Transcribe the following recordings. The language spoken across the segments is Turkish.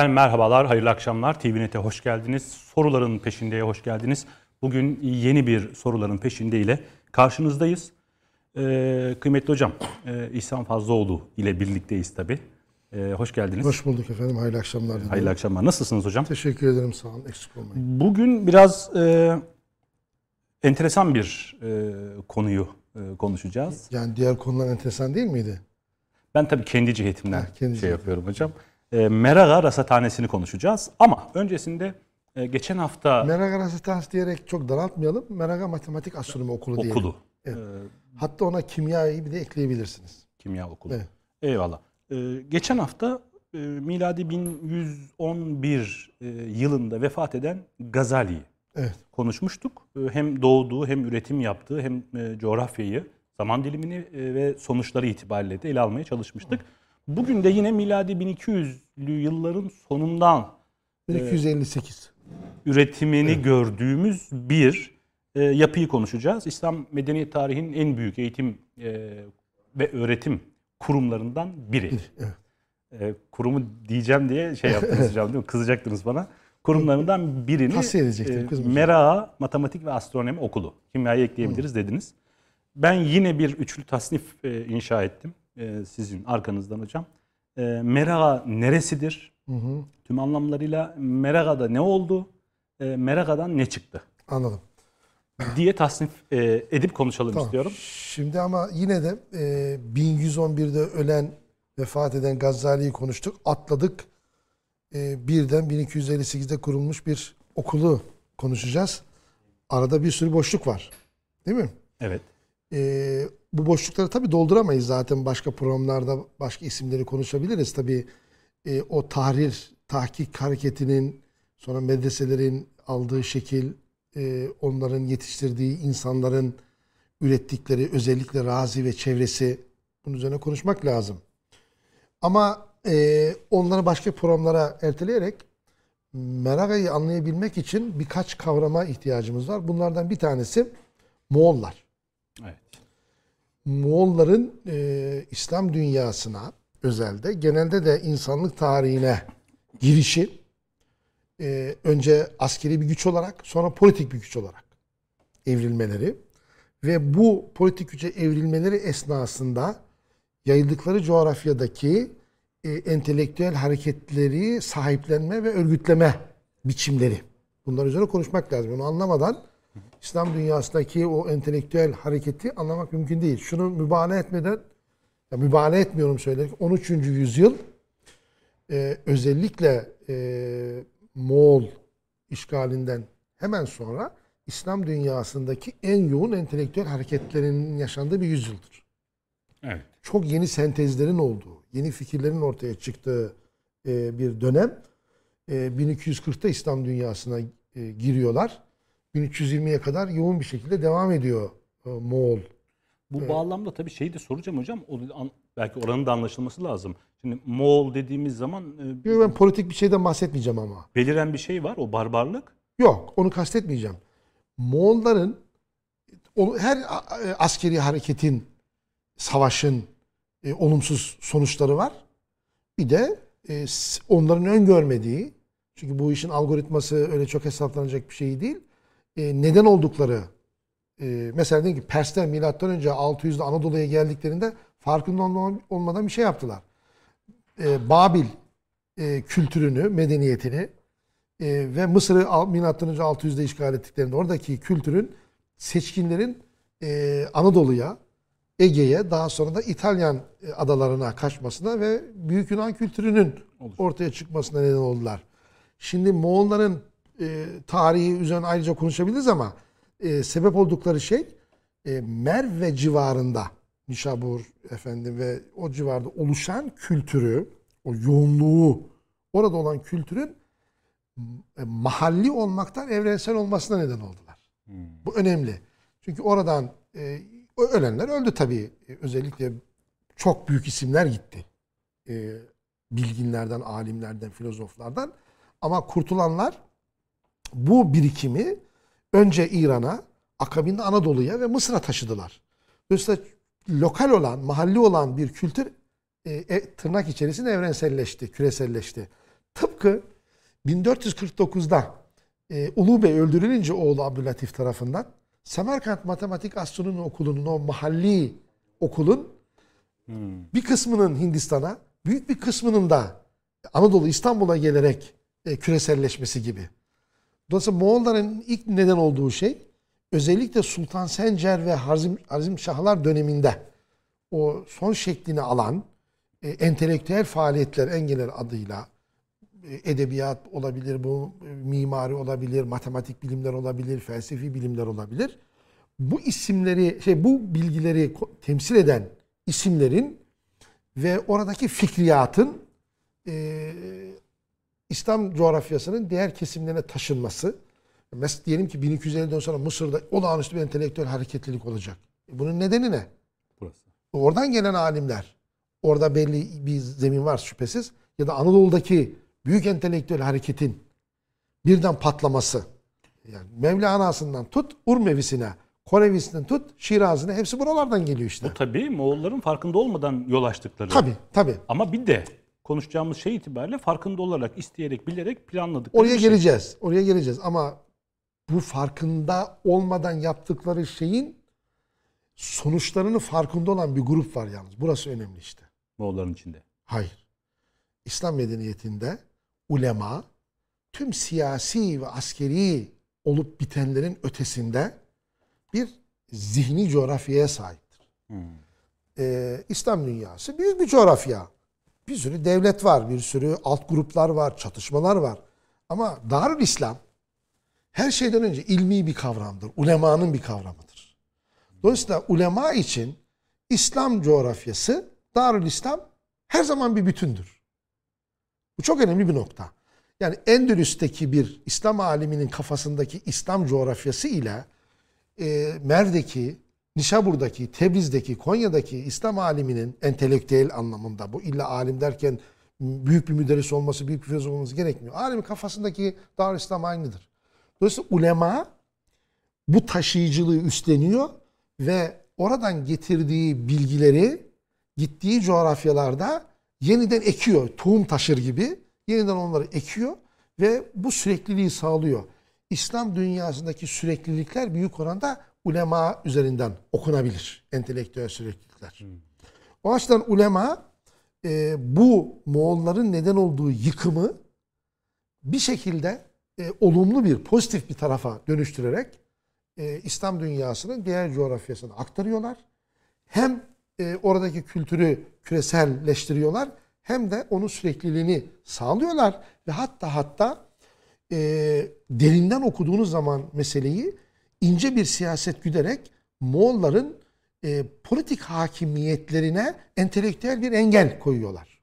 Efendim merhabalar, hayırlı akşamlar. TVNet'e hoş geldiniz. Soruların peşindeye hoş geldiniz. Bugün yeni bir soruların peşindeyle karşınızdayız. Ee, kıymetli hocam, e, İhsan Fazlıoğlu ile birlikteyiz tabii. Ee, hoş geldiniz. Hoş bulduk efendim. Hayırlı akşamlar. dilerim. Hayırlı akşamlar. Nasılsınız hocam? Teşekkür ederim. Sağ olun. Eksik olmayın. Bugün biraz e, enteresan bir e, konuyu e, konuşacağız. Yani diğer konular enteresan değil miydi? Ben tabii kendi cihetimden Ha, kendi şey cihetim. yapıyorum hocam. E, Meraga Rasathanesi'ni konuşacağız. Ama öncesinde e, geçen hafta Meraga Rasathanesi diyerek çok daraltmayalım. Meraga Matematik Astronomi Okulu diyelim. okulu, Evet. e, Hatta ona kimyayı bir de ekleyebilirsiniz. kimya okulu. Evet. Eyvallah. E, geçen hafta e, miladi 1111 e, yılında vefat eden Gazali'yi Evet. konuşmuştuk. E, Hem doğduğu hem üretim yaptığı hem e, coğrafyayı, zaman dilimini e, ve sonuçları itibariyle de ele almaya çalışmıştık. Bugün de yine miladi 1200'lü yılların sonundan 1258. üretimini gördüğümüz bir e, yapıyı konuşacağız. İslam medeniyet tarihinin en büyük eğitim e, ve öğretim kurumlarından biri. Evet. E, kurumu diyeceğim diye şey yaptınız hocam değil mi? Kızacaktınız bana. Kurumlarından birini e. Meraa Matematik ve Astronomi Okulu. Kimyayı ekleyebiliriz dediniz. Ben yine bir üçlü tasnif e, inşa ettim. E, sizin arkanızdan hocam. E, Meraa neresidir? Hı hı. Tüm anlamlarıyla Meraga'da ne oldu? E, Meraga'dan ne çıktı? Anladım. diye tasnif e, edip konuşalım Tamam. istiyorum. Şimdi ama yine de e, 1111'de ölen, vefat eden Gazali'yi konuştuk. Atladık. E, birden 1258'de kurulmuş bir okulu konuşacağız. Arada bir sürü boşluk var. Değil mi? Evet. Ee, bu boşlukları tabii dolduramayız zaten başka programlarda başka isimleri konuşabiliriz. Tabii e, o tahrir, tahkik hareketinin sonra medreselerin aldığı şekil, e, onların yetiştirdiği insanların ürettikleri özellikle Razi ve çevresi bunun üzerine konuşmak lazım. Ama e, onları başka programlara erteleyerek Meraga'yı anlayabilmek için birkaç kavrama ihtiyacımız var. Bunlardan bir tanesi Moğollar. Evet. Moğolların e, İslam dünyasına özelde genelde de insanlık tarihine girişi e, önce askeri bir güç olarak sonra politik bir güç olarak evrilmeleri ve bu politik güce evrilmeleri esnasında yayıldıkları coğrafyadaki e, entelektüel hareketleri sahiplenme ve örgütleme biçimleri. Bunlar üzerine konuşmak lazım. Onu anlamadan İslam dünyasındaki o entelektüel hareketi anlamak mümkün değil. Şunu mübalağa etmeden, ya mübalağa etmiyorum söylerken 13. yüzyıl e, özellikle e, Moğol işgalinden hemen sonra İslam dünyasındaki en yoğun entelektüel hareketlerinin yaşandığı bir yüzyıldır. Evet. Çok yeni sentezlerin olduğu, yeni fikirlerin ortaya çıktığı e, bir dönem. E, 1240'ta İslam dünyasına e, giriyorlar. 1320'ye kadar yoğun bir şekilde devam ediyor e, Moğol. Bu bağlamda tabii şeyi de soracağım hocam. O, an- belki oranın da anlaşılması lazım. Şimdi Moğol dediğimiz zaman e, Yok, Ben politik bir şeyden bahsetmeyeceğim ama. beliren bir şey var. O barbarlık. Yok, onu kastetmeyeceğim. Moğolların her e, askeri hareketin, savaşın e, olumsuz sonuçları var. Bir de e, onların öngörmediği, çünkü bu işin algoritması öyle çok hesaplanacak bir şey değil. E, neden oldukları, e, mesela diyelim ki Persler milattan önce 600'de Anadolu'ya geldiklerinde farkında olma- olmadan bir şey yaptılar. E, Babil e, kültürünü, medeniyetini e, ve Mısır'ı milattan önce 600'de işgal ettiklerinde oradaki kültürün seçkinlerin e, Anadolu'ya, Ege'ye daha sonra da İtalyan e, adalarına kaçmasına ve Büyük Yunan kültürünün ortaya çıkmasına neden oldular. Şimdi Moğolların e, tarihi üzerine ayrıca konuşabiliriz ama e, sebep oldukları şey e, Merv ve civarında Nişabur efendim ve o civarda oluşan kültürü, o yoğunluğu, orada olan kültürün e, mahalli olmaktan evrensel olmasına neden oldular. Bu önemli. Çünkü oradan e, ölenler öldü tabii. E, özellikle çok büyük isimler gitti. E, bilginlerden, alimlerden, filozoflardan. Ama kurtulanlar bu birikimi önce İran'a, akabinde Anadolu'ya ve Mısır'a taşıdılar. Dolayısıyla lokal olan, mahalli olan bir kültür e, e, tırnak içerisinde evrenselleşti, küreselleşti. Tıpkı 1449'da e, Ulu Bey öldürülünce oğlu Abdülatif tarafından Semerkant Matematik Astronomi Okulu'nun o mahalli okulun bir kısmının Hindistan'a, büyük bir kısmının da Anadolu İstanbul'a gelerek e, küreselleşmesi gibi. Dolayısıyla Moğolların ilk neden olduğu şey özellikle Sultan Sencer ve Harzim, Harzim Şahlar döneminde o son şeklini alan e, entelektüel faaliyetler en genel adıyla e, edebiyat olabilir, bu e, mimari olabilir, matematik bilimler olabilir, felsefi bilimler olabilir. Bu isimleri, şey bu bilgileri temsil eden isimlerin ve oradaki fikriyatın e, İslam coğrafyasının diğer kesimlerine taşınması. Mesela diyelim ki 1250'den sonra Mısır'da olağanüstü bir entelektüel hareketlilik olacak. E, Bunun nedeni ne? Burası. Oradan gelen alimler, orada belli bir zemin var şüphesiz. Ya da Anadolu'daki büyük entelektüel hareketin birden patlaması. Yani Mevlana'sından tut Urmevisine, Korevisinden tut Şiraz'ine hepsi buralardan geliyor işte. Bu tabii Moğolların farkında olmadan yol açtıkları. Tabii tabii. Ama bir de konuşacağımız şey itibariyle farkında olarak, isteyerek, bilerek planladıkları Oraya şey. geleceğiz. Oraya geleceğiz ama bu farkında olmadan yaptıkları şeyin sonuçlarını farkında olan bir grup var yalnız. Burası önemli işte. Moğolların içinde. Hayır. İslam medeniyetinde ulema tüm siyasi ve askeri olup bitenlerin ötesinde bir zihni coğrafyaya sahiptir. Ee, İslam dünyası büyük bir coğrafya. Bir sürü devlet var, bir sürü alt gruplar var, çatışmalar var. Ama Darül İslam her şeyden önce ilmi bir kavramdır. Ulemanın bir kavramıdır. Dolayısıyla ulema için İslam coğrafyası, Darül İslam her zaman bir bütündür. Bu çok önemli bir nokta. Yani Endülüs'teki bir İslam aliminin kafasındaki İslam coğrafyası ile e, Mer'deki, Nişabur'daki, Tebriz'deki, Konya'daki İslam aliminin entelektüel anlamında bu illa alim derken büyük bir müderris olması, büyük bir filozof olması gerekmiyor. Alimin kafasındaki Dar İslam aynıdır. Dolayısıyla ulema bu taşıyıcılığı üstleniyor ve oradan getirdiği bilgileri gittiği coğrafyalarda yeniden ekiyor. Tohum taşır gibi yeniden onları ekiyor ve bu sürekliliği sağlıyor. İslam dünyasındaki süreklilikler büyük oranda ulema üzerinden okunabilir. Entelektüel süreklilikler. O açıdan ulema e, bu Moğolların neden olduğu yıkımı bir şekilde e, olumlu bir, pozitif bir tarafa dönüştürerek e, İslam dünyasının diğer coğrafyasına aktarıyorlar. Hem e, oradaki kültürü küreselleştiriyorlar hem de onun sürekliliğini sağlıyorlar ve hatta hatta e, derinden okuduğunuz zaman meseleyi ince bir siyaset güderek Moğolların e, politik hakimiyetlerine entelektüel bir engel koyuyorlar.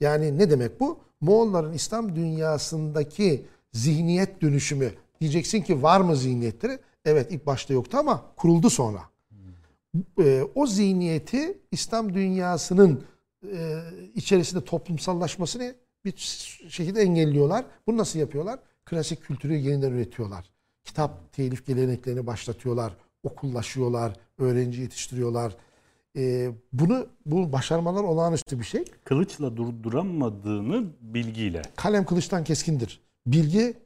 Yani ne demek bu? Moğolların İslam dünyasındaki zihniyet dönüşümü diyeceksin ki var mı zihniyetleri? Evet ilk başta yoktu ama kuruldu sonra. E, o zihniyeti İslam dünyasının e, içerisinde toplumsallaşmasını bir şekilde engelliyorlar. Bunu nasıl yapıyorlar? Klasik kültürü yeniden üretiyorlar. Kitap telif geleneklerini başlatıyorlar. Okullaşıyorlar, öğrenci yetiştiriyorlar. E, bunu bu başarmalar olağanüstü bir şey. Kılıçla durduramadığını bilgiyle. Kalem kılıçtan keskindir. Bilgi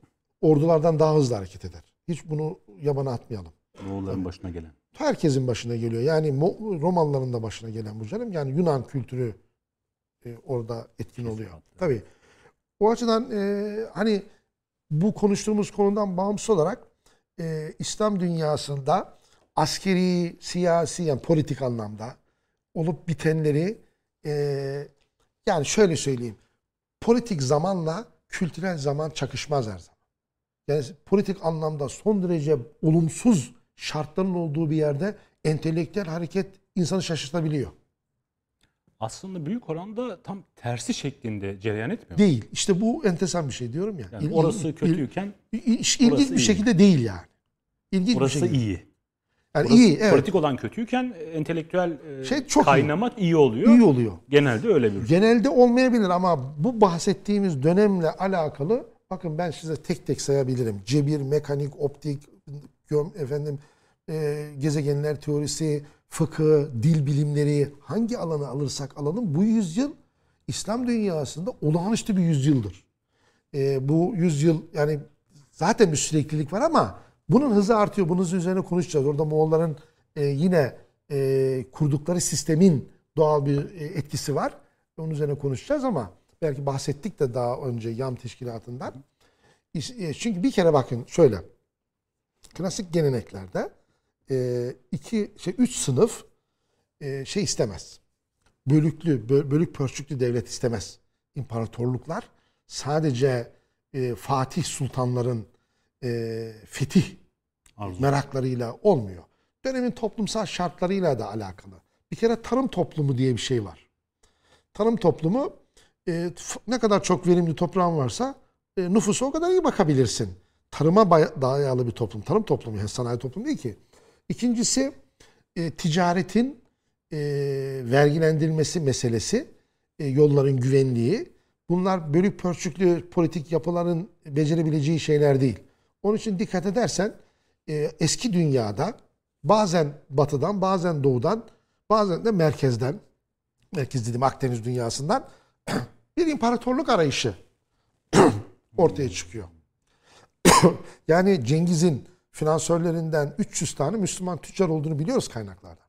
ordulardan daha hızlı hareket eder. Hiç bunu yabana atmayalım. Moğolların başına gelen. Herkesin başına geliyor. Yani Romalıların da başına gelen bu canım. Yani Yunan kültürü e, orada etkin oluyor. Tabii. O açıdan e, hani bu konuştuğumuz konudan bağımsız olarak e, İslam dünyasında askeri, siyasi yani politik anlamda olup bitenleri e, yani şöyle söyleyeyim. Politik zamanla kültürel zaman çakışmaz her zaman. Yani politik anlamda son derece olumsuz şartların olduğu bir yerde entelektüel hareket insanı şaşırtabiliyor. Aslında büyük oranda tam tersi şeklinde cereyan etmiyor. Değil. İşte bu enteresan bir şey diyorum ya. Yani İl- orası il- kötüyken il- il- ilginç bir iyi. şekilde değil yani. İlginç orası bir şekilde. iyi. Yani Orası iyi, evet. Politik olan kötüyken entelektüel e, Şey çok iyi. kaynamak iyi. oluyor. İyi oluyor. Genelde öyle bir. Genelde olmayabilir ama bu bahsettiğimiz dönemle alakalı bakın ben size tek tek sayabilirim. Cebir, mekanik, optik, göm, efendim e, gezegenler teorisi, fıkıh, dil bilimleri hangi alanı alırsak alalım bu yüzyıl İslam dünyasında olağanüstü bir yüzyıldır. e, bu yüzyıl yani zaten bir süreklilik var ama bunun hızı artıyor. Bunun üzerine konuşacağız. Orada Moğolların e, yine e, kurdukları sistemin doğal bir e, etkisi var. Onun üzerine konuşacağız ama belki bahsettik de daha önce YAM teşkilatından. E, Çünkü bir kere bakın şöyle. Klasik geleneklerde e, iki şey üç sınıf e, şey istemez. Bölüklü, bö- bölük pörçüklü devlet istemez. İmparatorluklar sadece e, Fatih sultanların e, fetih Arzu. meraklarıyla olmuyor. Dönemin toplumsal şartlarıyla da alakalı. Bir kere tarım toplumu diye bir şey var. Tarım toplumu e, ne kadar çok verimli toprağın varsa e, nüfusa o kadar iyi bakabilirsin. Tarıma dayalı bir toplum. Tarım toplumu, yani sanayi toplumu değil ki. İkincisi e, ticaretin e, vergilendirilmesi meselesi, e, yolların güvenliği. Bunlar bölük pörçüklü politik yapıların becerebileceği şeyler değil. Onun için dikkat edersen e, eski dünyada bazen batıdan, bazen doğudan, bazen de merkezden, merkez dedim Akdeniz dünyasından bir imparatorluk arayışı ortaya çıkıyor. yani Cengiz'in finansörlerinden 300 tane Müslüman tüccar olduğunu biliyoruz kaynaklarda.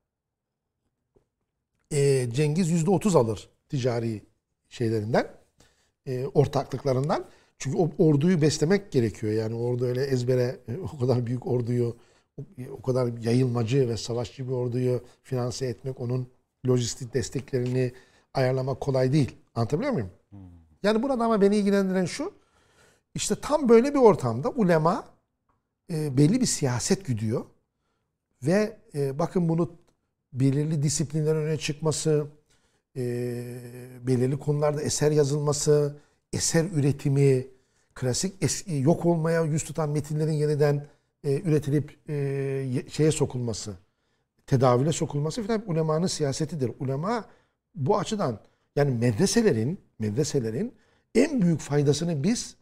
Ee, Cengiz %30 alır ticari şeylerinden, e, ortaklıklarından. Çünkü o orduyu beslemek gerekiyor. Yani ordu öyle ezbere e, o kadar büyük orduyu, o, o kadar yayılmacı ve savaşçı bir orduyu finanse etmek, onun lojistik desteklerini ayarlamak kolay değil. Anlatabiliyor muyum? Yani burada ama beni ilgilendiren şu, işte tam böyle bir ortamda ulema e, belli bir siyaset güdüyor. Ve e, bakın bunu belirli disiplinler öne çıkması, e, belirli konularda eser yazılması, eser üretimi, klasik yok olmaya yüz tutan metinlerin yeniden üretilip ye- şeye sokulması, tedavüle sokulması falan ulemanın siyasetidir. Ulema bu açıdan yani medreselerin medreselerin en büyük faydasını biz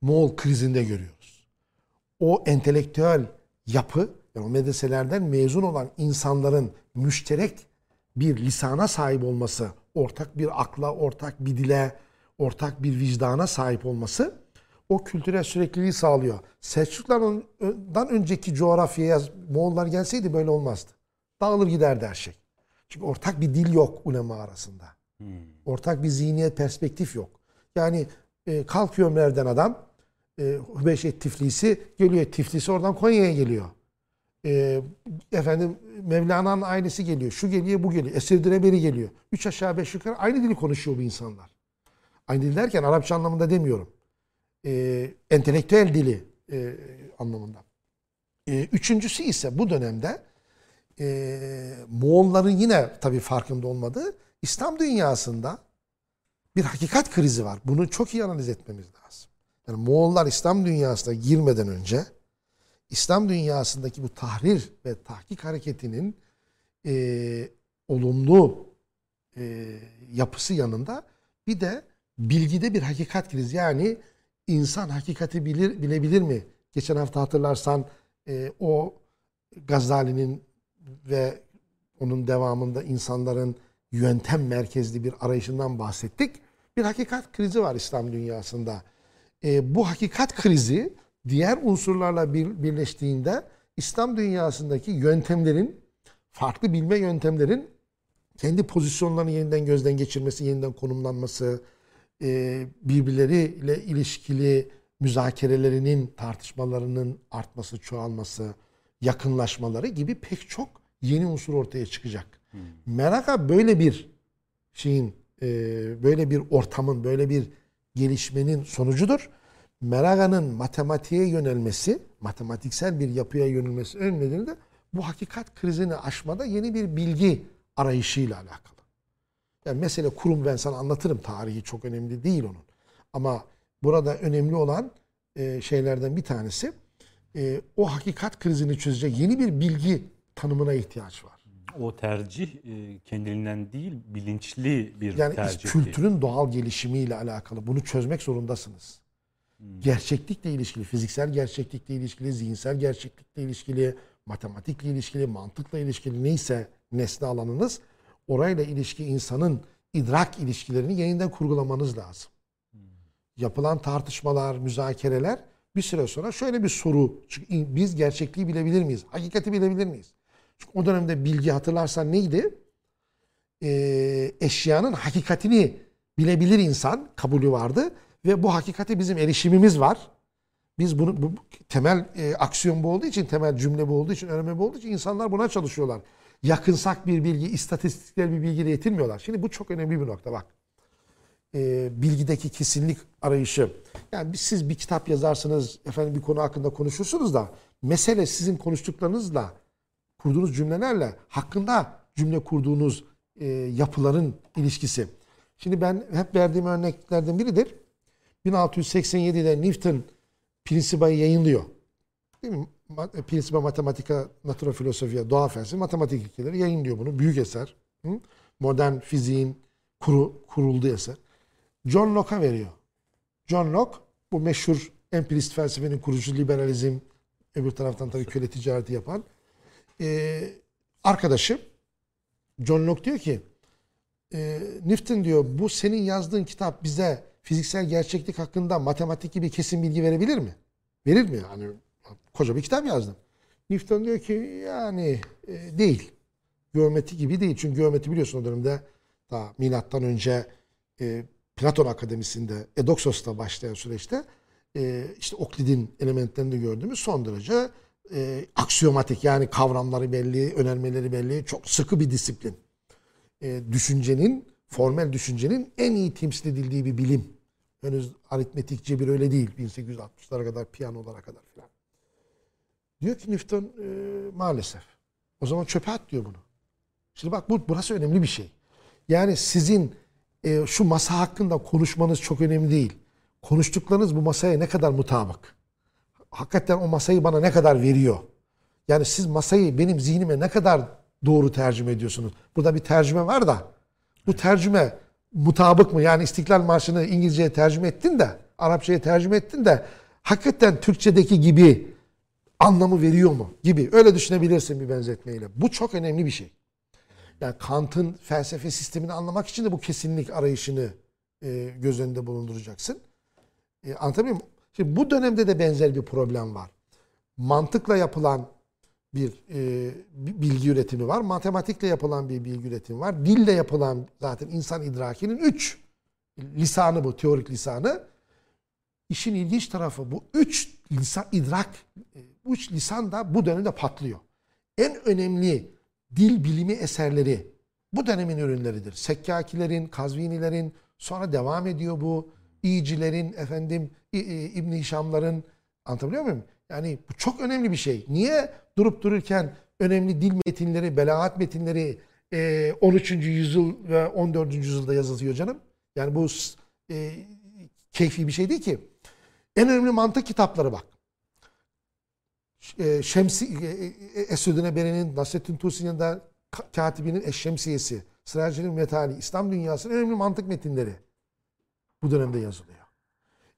Moğol krizinde görüyoruz. O entelektüel yapı, yani o medreselerden mezun olan insanların müşterek bir lisana sahip olması, ortak bir akla, ortak bir dile, ortak bir vicdana sahip olması o kültürel sürekliliği sağlıyor. Selçuklulardan önceki coğrafyaya Moğollar gelseydi böyle olmazdı. Dağılır giderdi her şey. Çünkü ortak bir dil yok ulema arasında. Ortak bir zihniyet, perspektif yok. Yani e, kalkıyor Mer'den adam, e, Hübeşe Tiflisi geliyor. Tiflisi oradan Konya'ya geliyor. E, efendim Mevlana'nın ailesi geliyor. Şu geliyor, bu geliyor. Esir Direberi geliyor. Üç aşağı beş yukarı aynı dili konuşuyor bu insanlar. Aynı dil derken Arapça anlamında demiyorum. E, entelektüel dili e, anlamında. E, üçüncüsü ise bu dönemde e, Moğolların yine tabii farkında olmadığı İslam dünyasında bir hakikat krizi var. Bunu çok iyi analiz etmemiz lazım. Yani Moğollar İslam dünyasına girmeden önce İslam dünyasındaki bu tahrir ve tahkik hareketinin e, olumlu e, yapısı yanında bir de bilgide bir hakikat krizi. Yani insan hakikati bilir bilebilir mi? Geçen hafta hatırlarsan e, o Gazali'nin ve onun devamında insanların yöntem merkezli bir arayışından bahsettik. Bir hakikat krizi var İslam dünyasında. E, bu hakikat krizi diğer unsurlarla bir, birleştiğinde İslam dünyasındaki yöntemlerin, farklı bilme yöntemlerin kendi pozisyonlarını yeniden gözden geçirmesi, yeniden konumlanması, e, birbirleriyle ilişkili müzakerelerinin, tartışmalarının artması, çoğalması, yakınlaşmaları gibi pek çok yeni unsur ortaya çıkacak. Meraka böyle bir şeyin, e, böyle bir ortamın, böyle bir gelişmenin sonucudur. Meraka'nın matematiğe yönelmesi, matematiksel bir yapıya yönelmesi ön de bu hakikat krizini aşmada yeni bir bilgi arayışıyla alakalı. Yani mesele kurum ben sana anlatırım tarihi çok önemli değil onun. Ama burada önemli olan e, şeylerden bir tanesi e, o hakikat krizini çözecek yeni bir bilgi tanımına ihtiyaç var. O tercih e, kendiliğinden değil bilinçli bir Yani tercih. kültürün doğal gelişimiyle alakalı bunu çözmek zorundasınız. Gerçeklikle ilişkili, fiziksel gerçeklikle ilişkili, zihinsel gerçeklikle ilişkili, matematikle ilişkili, mantıkla ilişkili neyse nesne alanınız orayla ilişki insanın idrak ilişkilerini yeniden kurgulamanız lazım. yapılan tartışmalar, müzakereler bir süre sonra şöyle bir soru. Çünkü biz gerçekliği bilebilir miyiz? Hakikati bilebilir miyiz? Çünkü o dönemde bilgi hatırlarsan neydi? Ee, eşyanın hakikatini bilebilir insan kabulü vardı. Ve bu hakikate bizim erişimimiz var. Biz bunu bu temel e, aksiyon bu olduğu için, temel cümle bu olduğu için, önemli bu olduğu için insanlar buna çalışıyorlar. Yakınsak bir bilgi, istatistiksel bir bilgiyle yetinmiyorlar. Şimdi bu çok önemli bir nokta bak. E, bilgideki kesinlik arayışı. Yani siz bir kitap yazarsınız, efendim bir konu hakkında konuşursunuz da mesele sizin konuştuklarınızla, kurduğunuz cümlelerle hakkında cümle kurduğunuz e, yapıların ilişkisi. Şimdi ben hep verdiğim örneklerden biridir. 1687'de Newton Principa'yı yayınlıyor. Değil mi? Principa Mathematica Natura Filosofia, doğa felsefe, matematik ilkeleri yayınlıyor bunu. Büyük eser. Modern fiziğin kuru, kurulduğu eser. John Locke'a veriyor. John Locke bu meşhur empirist felsefenin kurucu liberalizm, öbür taraftan tabii köle ticareti yapan ee, arkadaşı John Locke diyor ki e, Newton diyor bu senin yazdığın kitap bize fiziksel gerçeklik hakkında matematik gibi kesin bilgi verebilir mi? Verir mi? Yani koca bir kitap yazdım. Newton diyor ki yani e, değil. Geometri gibi değil. Çünkü geometri biliyorsun o dönemde daha milattan önce e, Platon Akademisi'nde Edoksos'ta başlayan süreçte e, işte Oklid'in elementlerini gördüğümüz son derece e, aksiyomatik yani kavramları belli, önermeleri belli, çok sıkı bir disiplin. E, düşüncenin, formel düşüncenin en iyi temsil edildiği bir bilim. Henüz aritmetik cebir öyle değil. 1860'lara kadar, piyanolara kadar filan. Diyor ki Newton e, maalesef. O zaman çöpe at diyor bunu. Şimdi bak bu burası önemli bir şey. Yani sizin e, şu masa hakkında konuşmanız çok önemli değil. Konuştuklarınız bu masaya ne kadar mutabık. Hakikaten o masayı bana ne kadar veriyor. Yani siz masayı benim zihnime ne kadar doğru tercüme ediyorsunuz. Burada bir tercüme var da bu tercüme mutabık mı? Yani İstiklal Marşı'nı İngilizceye tercüme ettin de, Arapçaya tercüme ettin de hakikaten Türkçedeki gibi anlamı veriyor mu? Gibi. Öyle düşünebilirsin bir benzetmeyle. Bu çok önemli bir şey. Yani Kant'ın felsefe sistemini anlamak için de bu kesinlik arayışını e, göz önünde bulunduracaksın. E, anlatabiliyor muyum? Şimdi bu dönemde de benzer bir problem var. Mantıkla yapılan bir e, bilgi üretimi var. Matematikle yapılan bir bilgi üretimi var. Dille yapılan zaten insan idrakinin üç lisanı bu, teorik lisanı. İşin ilginç tarafı bu üç lisan, idrak, e, üç lisan da bu dönemde patlıyor. En önemli dil bilimi eserleri bu dönemin ürünleridir. Sekkakilerin, Kazvinilerin, sonra devam ediyor bu. İyicilerin, efendim İbn Hişamların anlatabiliyor muyum? Yani bu çok önemli bir şey. Niye durup dururken önemli dil metinleri, belaat metinleri 13. yüzyıl ve 14. yüzyılda yazılıyor canım? Yani bu e, keyfi bir şey değil ki. En önemli mantık kitapları bak. E, Şemsi, e, e, Esüdüne Beren'in, Nasrettin Tusi'nin de katibinin Eşşemsiyesi, Sıracı'nın Metali, İslam dünyasının önemli mantık metinleri bu dönemde yazılıyor.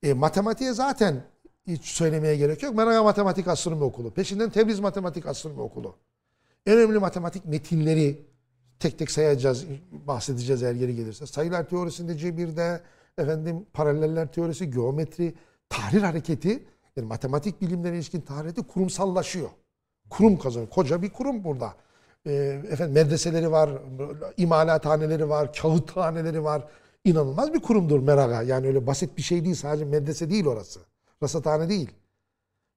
E, matematiğe zaten hiç söylemeye gerek yok. Menaga Matematik Astronomi Okulu. Peşinden Tebriz Matematik Astronomi Okulu. En önemli matematik metinleri tek tek sayacağız, bahsedeceğiz eğer geri gelirse. Sayılar teorisinde cebirde, efendim paraleller teorisi, geometri, tahrir hareketi, yani matematik bilimlere ilişkin tahriyeti kurumsallaşıyor. Kurum kazanıyor. Koca bir kurum burada. E, efendim medreseleri var, imalathaneleri var, kağıthaneleri var. İnanılmaz bir kurumdur Meraga. Yani öyle basit bir şey değil. Sadece medrese değil orası. Rasathane değil.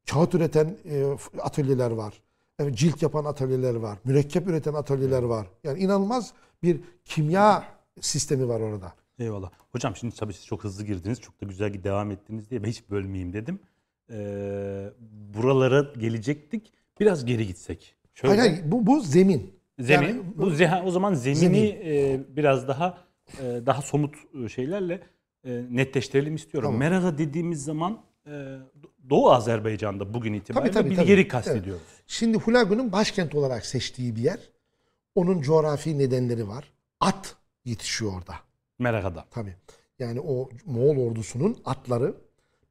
Kağıt üreten e, atölyeler var. Yani cilt yapan atölyeler var. Mürekkep üreten atölyeler var. Yani inanılmaz bir kimya sistemi var orada. Eyvallah. Hocam şimdi tabii siz çok hızlı girdiniz. Çok da güzel devam ettiniz diye ben hiç bölmeyeyim dedim. Ee, buralara gelecektik. Biraz geri gitsek. Şöyle, hayır, hayır bu, bu zemin. Zemin. Yani, bu zeha, o zaman zemini zemin. e, biraz daha daha somut şeylerle e, netleştirelim istiyorum. Tamam. Meraga dediğimiz zaman e, Doğu Azerbaycan'da bugün itibariyle tabii, tabii, bir yeri kastediyoruz. Evet. Şimdi Hulagu'nun başkent olarak seçtiği bir yer. Onun coğrafi nedenleri var. At yetişiyor orada. Meraga'da. Tabii. Yani o Moğol ordusunun atları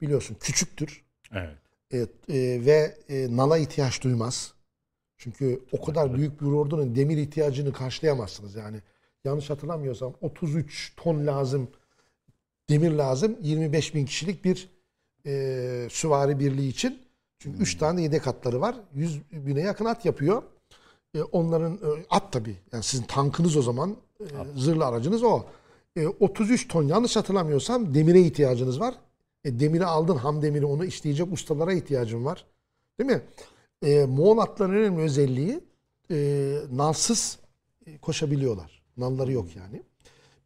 biliyorsun küçüktür. Evet. E, e, ve e, nala ihtiyaç duymaz. Çünkü o kadar evet. büyük bir ordunun demir ihtiyacını karşılayamazsınız. Yani yanlış hatırlamıyorsam 33 ton lazım demir lazım. 25 bin kişilik bir e, süvari birliği için. Çünkü 3 tane yedek atları var. 100 bine yakın at yapıyor. E, onların e, at tabii. Yani sizin tankınız o zaman e, zırhlı aracınız o. E, 33 ton yanlış hatırlamıyorsam demire ihtiyacınız var. E, demiri aldın ham demiri onu işleyecek ustalara ihtiyacın var. Değil mi? E, Moğol atların önemli özelliği e, nalsız e, koşabiliyorlar. Nalları yok yani.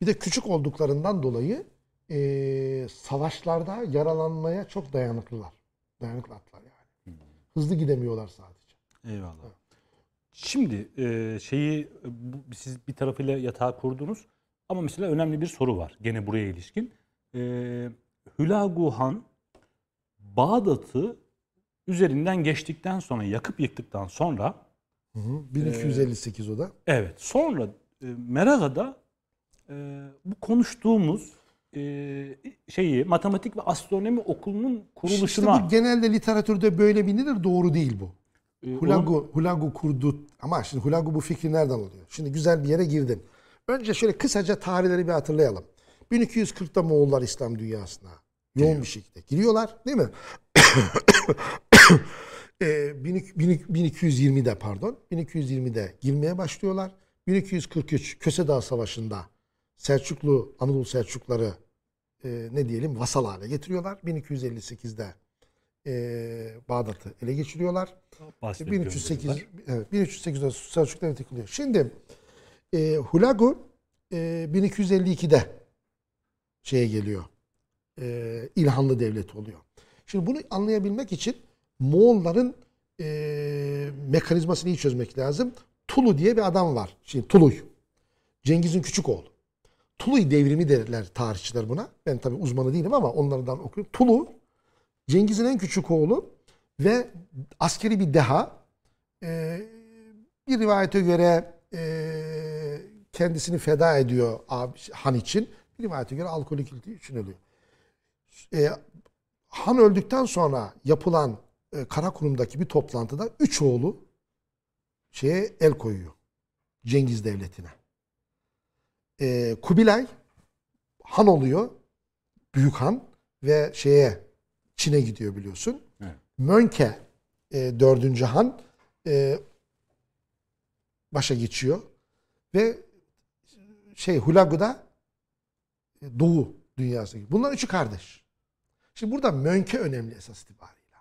Bir de küçük olduklarından dolayı e, savaşlarda yaralanmaya çok dayanıklılar. Dayanıklı atlar yani. Hızlı gidemiyorlar sadece. Eyvallah. Şimdi e, şeyi bu, siz bir tarafıyla yatağa kurdunuz ama mesela önemli bir soru var gene buraya ilişkin. E, Hülagu Han Bağdat'ı üzerinden geçtikten sonra yakıp yıktıktan sonra Hı hı. 1258 o da. evet sonra e, Meraga'da e, bu konuştuğumuz e, şeyi matematik ve astronomi okulunun İşte kuruluşuna bu genelde literatürde böyle bilinir doğru değil bu. e, onun- Hulagu, Hulagu kurdu. Ama şimdi Hulagu bu fikri nereden alıyor? Şimdi güzel bir yere girdin. Önce şöyle kısaca tarihleri bir hatırlayalım. 1240'ta Moğollar İslam dünyasına yoğun bir şekilde giriyorlar değil mi? e, 1220'de pardon 1220'de girmeye başlıyorlar. 1243 Köse Dağı Savaşı'nda Selçuklu Anadolu Selçukları e, ne diyelim vasal hale getiriyorlar. 1258'de e, Bağdat'ı ele geçiriyorlar. bahsediyorum 1308 diyorlar. evet 1308'de Selçuklu devleti yıkılıyor. Şimdi e, Hulagu e, 1252'de şeye geliyor. E, İlhanlı devleti oluyor. Şimdi bunu anlayabilmek için Moğolların e, mekanizmasını iyi çözmek lazım. Tulu diye bir adam var. Şimdi Tuluy. Cengiz'in küçük oğlu. Tuluy devrimi derler tarihçiler buna. Ben tabii uzmanı değilim ama onlardan okuyorum. Tulu Cengiz'in en küçük oğlu ve askeri bir deha. Ee, bir rivayete göre e, kendisini feda ediyor han için. Bir rivayete göre alkolik için ölüyor. Ee, han öldükten sonra yapılan e, Karakurum'daki bir toplantıda üç oğlu şeye el koyuyor. Cengiz Devleti'ne. Ee, Kubilay han oluyor. Büyük han ve şeye Çin'e gidiyor biliyorsun. Evet. Mönke e, dördüncü han e, başa geçiyor ve şey Hulagu'da e, Doğu dünyasına gidiyor. Bunlar üçü kardeş. Şimdi burada Mönke önemli esas itibariyle.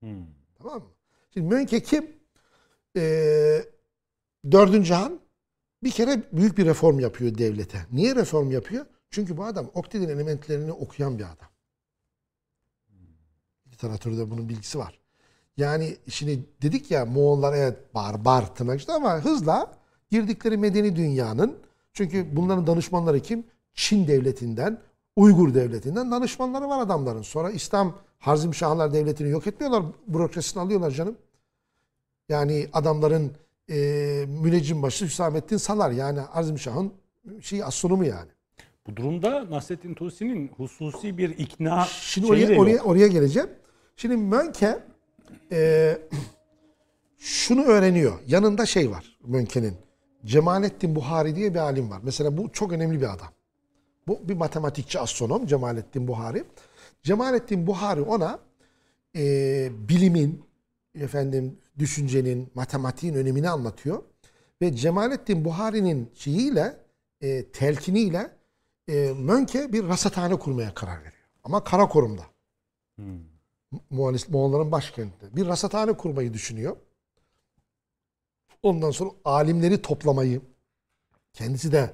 Hmm. Tamam mı? Şimdi Mönke kim? Ee, dördüncü han bir kere büyük bir reform yapıyor devlete. Niye reform yapıyor? Çünkü bu adam Oktid'in elementlerini okuyan bir adam. Literatürde bunun bilgisi var. Yani şimdi dedik ya Moğollar evet barbar tırnak içinde ama hızla girdikleri medeni dünyanın çünkü bunların danışmanları kim? Çin devletinden, Uygur devletinden danışmanları var adamların. Sonra İslam Harzimşahlar devletini yok etmiyorlar. Bürokrasisini alıyorlar canım. Yani adamların e, müneccim başı Hüsamettin Salar. Yani Harzimşah'ın şey astronomu yani. Bu durumda Nasrettin Tusi'nin hususi bir ikna Şimdi oraya, yok. oraya, oraya geleceğim. Şimdi Mönke e, şunu öğreniyor. Yanında şey var Mönke'nin. Cemalettin Buhari diye bir alim var. Mesela bu çok önemli bir adam. Bu bir matematikçi astronom Cemalettin Buhari. Cemalettin Buhari ona e, bilimin, efendim düşüncenin, matematiğin önemini anlatıyor. Ve Cemalettin Buhari'nin şeyiyle, e, telkiniyle e, Mönke bir rasathane kurmaya karar veriyor. Ama Karakorum'da. Hmm. Moğolların başkentinde. Bir rasathane kurmayı düşünüyor. Ondan sonra alimleri toplamayı, kendisi de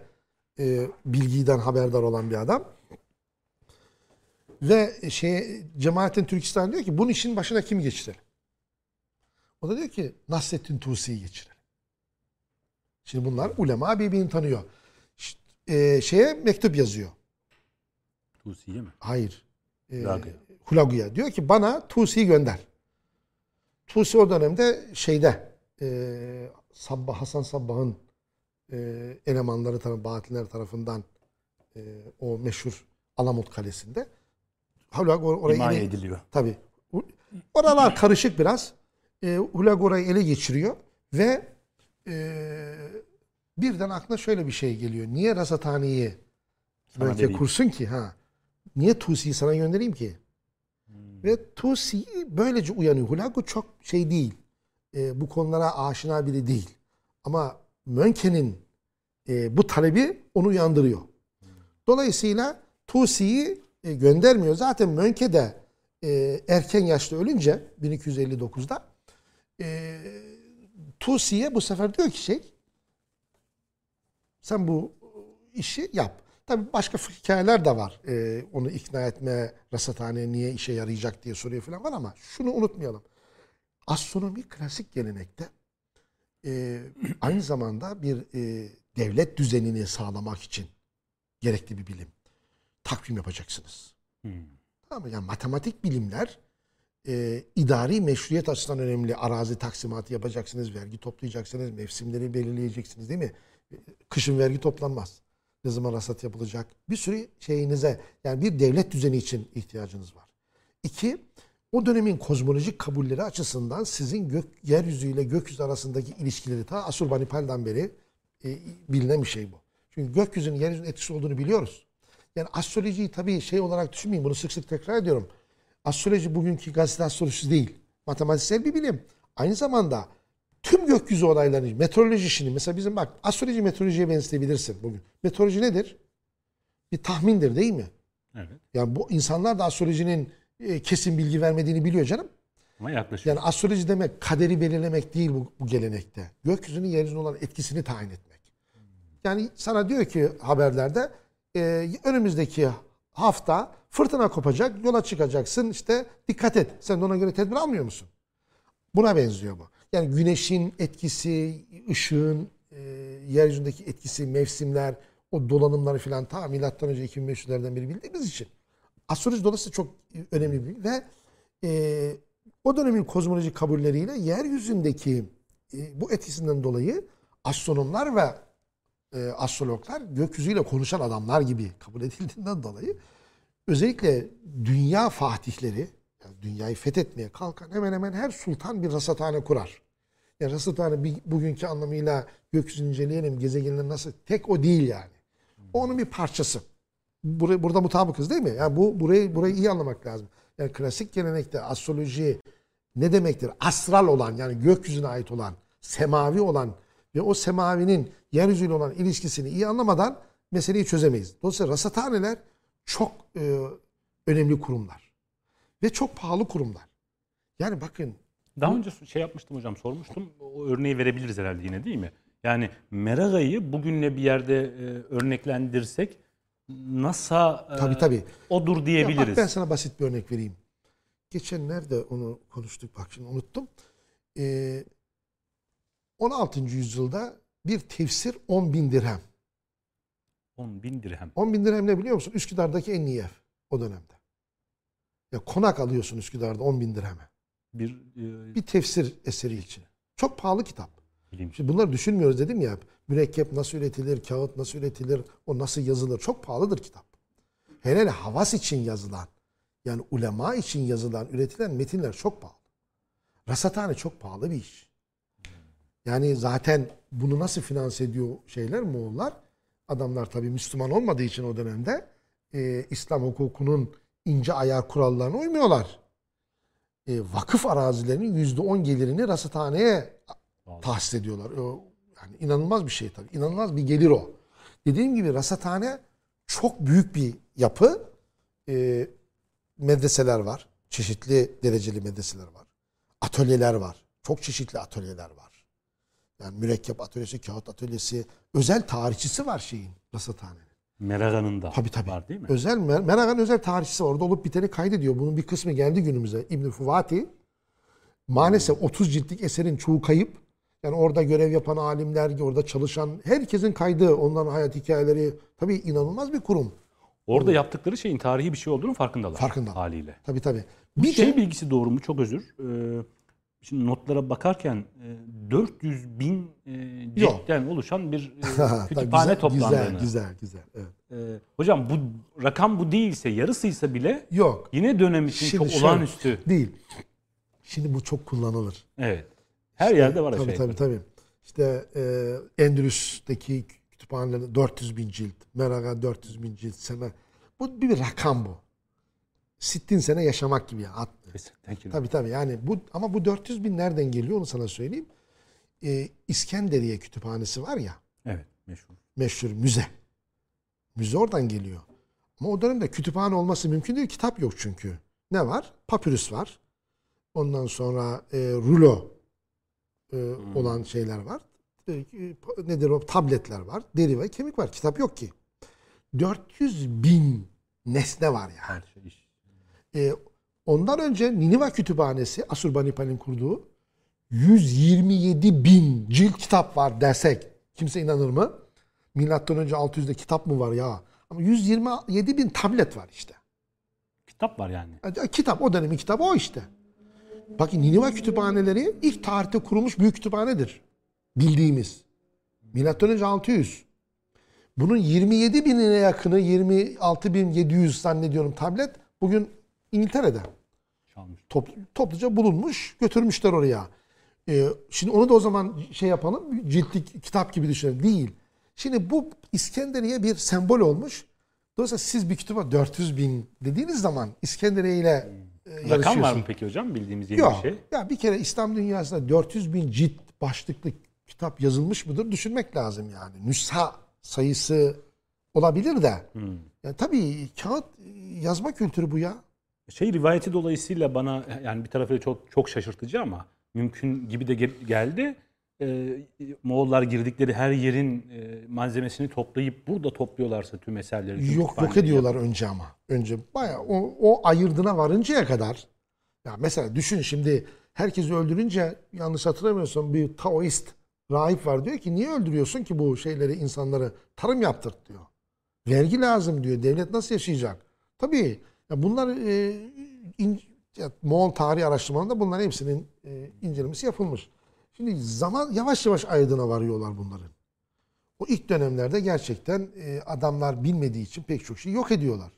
e, bilgiden haberdar olan bir adam. Ve şey Cemalettin Türkistan diyor ki bunun işin başına kim geçirelim? O da diyor ki Nasrettin Tusi'yi geçirelim. Şimdi bunlar ulema birbirini tanıyor. Ş- e, şeye mektup yazıyor. Tusi'ye mi? Hayır. E, Hulagu'ya. Diyor ki bana Tusi'yi gönder. Tusi o dönemde şeyde e, Sabbah, Hasan Sabbah'ın e, elemanları tarafından, Bahattinler tarafından e, o meşhur Alamut Kalesi'nde. Hulagu or- orayı Himaye ele- ediliyor. Tabii. Oralar karışık biraz. E, Hulagu orayı ele geçiriyor ve e, birden aklına şöyle bir şey geliyor. Niye rasathaneyi vereyim. kursun ki ha. Niye Tusi'yi sana göndereyim ki? Ve Tusi böylece uyanıyor. Hulagu çok şey değil. E, bu konulara aşina biri değil. Ama Mönke'nin e, bu talebi onu uyandırıyor. Dolayısıyla Tusi'yi e, göndermiyor. Zaten Mönke de e, erken yaşta ölünce 1259'da e, Tusi'ye bu sefer diyor ki şey sen bu işi yap. Tabii başka hikayeler de var. E, onu ikna etme, rasathane niye işe yarayacak diye soruyor falan var ama şunu unutmayalım. Astronomi klasik gelenekte e, aynı zamanda bir e, devlet düzenini sağlamak için gerekli bir bilim. Takvim yapacaksınız. Hmm. Tamam mı? Yani matematik bilimler e, idari meşruiyet açısından önemli. Arazi taksimatı yapacaksınız, vergi toplayacaksınız, mevsimleri belirleyeceksiniz değil mi? Kışın vergi toplanmaz. Ne zaman rasat yapılacak? Bir sürü şeyinize yani bir devlet düzeni için ihtiyacınız var. İki, o dönemin kozmolojik kabulleri açısından sizin gök, yeryüzüyle gökyüzü arasındaki ilişkileri ta Asurbanipal'dan beri e, bilinen bir şey bu. Çünkü gökyüzünün yeryüzünün etkisi olduğunu biliyoruz. Yani astrolojiyi tabii şey olarak düşünmeyin. Bunu sık sık tekrar ediyorum. Astroloji bugünkü gazete astrolojisi değil. Matematiksel bir bilim. Aynı zamanda tüm gökyüzü olaylarını, meteoroloji işini mesela bizim bak astroloji meteorolojiye benzetebilirsin bugün. Meteoroloji nedir? Bir tahmindir değil mi? Evet. Yani bu insanlar da astrolojinin e, kesin bilgi vermediğini biliyor canım. Ama yaklaşık. Yani astroloji demek kaderi belirlemek değil bu, bu gelenekte. Gökyüzünün yeryüzüne olan etkisini tayin etmek. Yani sana diyor ki haberlerde e, önümüzdeki hafta fırtına kopacak, yola çıkacaksın işte dikkat et. Sen de ona göre tedbir almıyor musun? Buna benziyor bu. Yani güneşin etkisi, ışığın e, yeryüzündeki etkisi, mevsimler, o dolanımları filan ta milattan önce 2500'lerden beri bildiğimiz için. Astroloji dolayısıyla çok önemli bir ve e, o dönemin kozmolojik kabulleriyle yeryüzündeki e, bu etkisinden dolayı astronomlar ve e, astrologlar gökyüzüyle konuşan adamlar gibi kabul edildiğinden dolayı özellikle dünya fatihleri yani dünyayı fethetmeye kalkan hemen hemen her sultan bir rasathane kurar. Yani rasathane bir, bugünkü anlamıyla gökyüzünü inceleyelim, gezegenler nasıl tek o değil yani. O onun bir parçası. Buraya, burada mutabıkız değil mi? Yani bu burayı burayı iyi anlamak lazım. Yani klasik gelenekte astroloji ne demektir? Astral olan yani gökyüzüne ait olan, semavi olan ve o semavinin yeryüzüyle olan ilişkisini iyi anlamadan meseleyi çözemeyiz. Dolayısıyla rasathaneler çok e, önemli kurumlar. Ve çok pahalı kurumlar. Yani bakın Daha önce şey yapmıştım hocam sormuştum. O örneği verebiliriz herhalde yine değil mi? Yani Meraga'yı bugünle bir yerde e, örneklendirsek NASA e, tabii tabii. odur Ya diyebiliriz. bak ben sana basit bir örnek vereyim. Geçenlerde onu konuştuk bak şimdi unuttum. Ee, 16. yüzyılda bir tefsir 10 bin dirhem. 10 bin dirhem. 10 bin dirhem ne biliyor musun? Üsküdar'daki en iyi ev o dönemde. Ya konak alıyorsun Üsküdar'da 10 bin dirheme. Bir e, Bir tefsir eseri için. Çok pahalı kitap. Şimdi bunları düşünmüyoruz dedim ya. Mürekkep nasıl üretilir, kağıt nasıl üretilir, o nasıl yazılır. Çok pahalıdır kitap. Hele hele havas için yazılan, yani ulema için yazılan, üretilen metinler çok pahalı. Rasathane çok pahalı bir iş. Yani zaten bunu nasıl finanse ediyor şeyler Moğollar? Adamlar tabii Müslüman olmadığı için o dönemde e, İslam hukukunun ince ayar kurallarına uymuyorlar. E, vakıf arazilerinin yüzde on gelirini rasathaneye tahsis ediyorlar. O, yani inanılmaz bir şey tabii. İnanılmaz bir gelir o. Dediğim gibi rasathane çok büyük bir yapı. E, medreseler var. Çeşitli dereceli medreseler var. Atölyeler var. Çok çeşitli atölyeler var. Yani mürekkep atölyesi, kağıt atölyesi. Özel tarihçisi var şeyin rasathanenin. Meraga'nın da Tabii tabii. var değil mi? Özel Mer- Merak'ın özel tarihçisi var. orada olup biteni kaydediyor. Bunun bir kısmı geldi günümüze. İbn Fuvati maalesef 30 ciltlik eserin çoğu kayıp. Yani orada görev yapan alimler, orada çalışan herkesin kaydı, onların hayat hikayeleri tabii inanılmaz bir kurum. Orada yaptıkları şeyin tarihi bir şey olduğunu farkındalar. Farkında. Haliyle. Tabii tabii. Bir Bir şey de bilgisi doğru mu? Çok özür. Ee, şimdi notlara bakarken e, 400 bin e, ciltten oluşan bir e, kütüphane güzel, toplandığını. Güzel, güzel, güzel. Evet. Hocam bu rakam bu değilse yarısıysa bile Yok. yine dönem için Şimdi çok şöyle, olağanüstü. Değil. Şimdi bu çok kullanılır. Evet. Her yerde var Tabii aşağı tabii tabii. İşte e, Endülüs'teki kütüphanelerde 400 bin cilt, Merak'a 400 bin cilt, Sena. Bu bir rakam bu. Sittin sene yaşamak gibi. ya. At- Kesinlikle. Tabii tabii yani bu ama bu 400 bin nereden geliyor onu sana söyleyeyim. Ee, İskenderiye kütüphanesi var ya Evet meşhur. meşhur müze. Müze oradan geliyor. Ama o dönemde kütüphane olması mümkün değil. Kitap yok çünkü. Ne var? Papyrus var. Ondan sonra e, rulo e, olan şeyler var. E, nedir o? Tabletler var. Deri ve kemik var. Kitap yok ki. 400 bin nesne var yani. Her şey iş. E, ondan önce Niniva Kütüphanesi Asurbanipal'in kurduğu 127 bin cilt kitap var desek kimse inanır mı? Milattan önce 600'de kitap mı var ya? Ama 127 bin tablet var işte. Kitap var yani. E, Kitap o dönemin kitabı o işte. Bakın Niniva kütüphaneleri ilk tarihte kurulmuş büyük kütüphanedir. Bildiğimiz. Milattan önce 600. Bunun 27 binine yakını 26 bin 700 zannediyorum tablet bugün İngiltere'de top, topluca bulunmuş, götürmüşler oraya. Ee, şimdi onu da o zaman şey yapalım, ciltlik kitap gibi düşünelim. Değil. Şimdi bu İskenderiye bir sembol olmuş. Dolayısıyla siz bir kitaba 400 bin dediğiniz zaman İskenderiye ile e, Rakam var mı peki hocam bildiğimiz yeni Yok. bir şey? Ya bir kere İslam dünyasında 400 bin cilt başlıklı kitap yazılmış mıdır düşünmek lazım yani. Nüsha sayısı olabilir de. Hmm. Yani tabii kağıt yazma kültürü bu ya. Şey rivayeti dolayısıyla bana yani bir tarafıyla çok çok şaşırtıcı ama mümkün gibi de gel- geldi. Ee, Moğollar girdikleri her yerin e, malzemesini toplayıp burada topluyorlarsa tüm eserleri. tüm Yok yok kütüphaneleri ediyorlar önce ama. Önce bayağı o, o ayırdına varıncaya kadar. Ya mesela düşün şimdi herkesi öldürünce yanlış hatırlamıyorsam bir Taoist rahip var diyor ki niye öldürüyorsun ki bu şeyleri insanları tarım yaptırt diyor. Vergi lazım diyor. Devlet nasıl yaşayacak? Tabii. Bunlar e, in, ya, Moğol tarihi araştırmalarında bunların hepsinin e, incelemesi yapılmış. Şimdi zaman yavaş yavaş aydına varıyorlar bunların. O ilk dönemlerde gerçekten e, adamlar bilmediği için pek çok şey yok ediyorlar.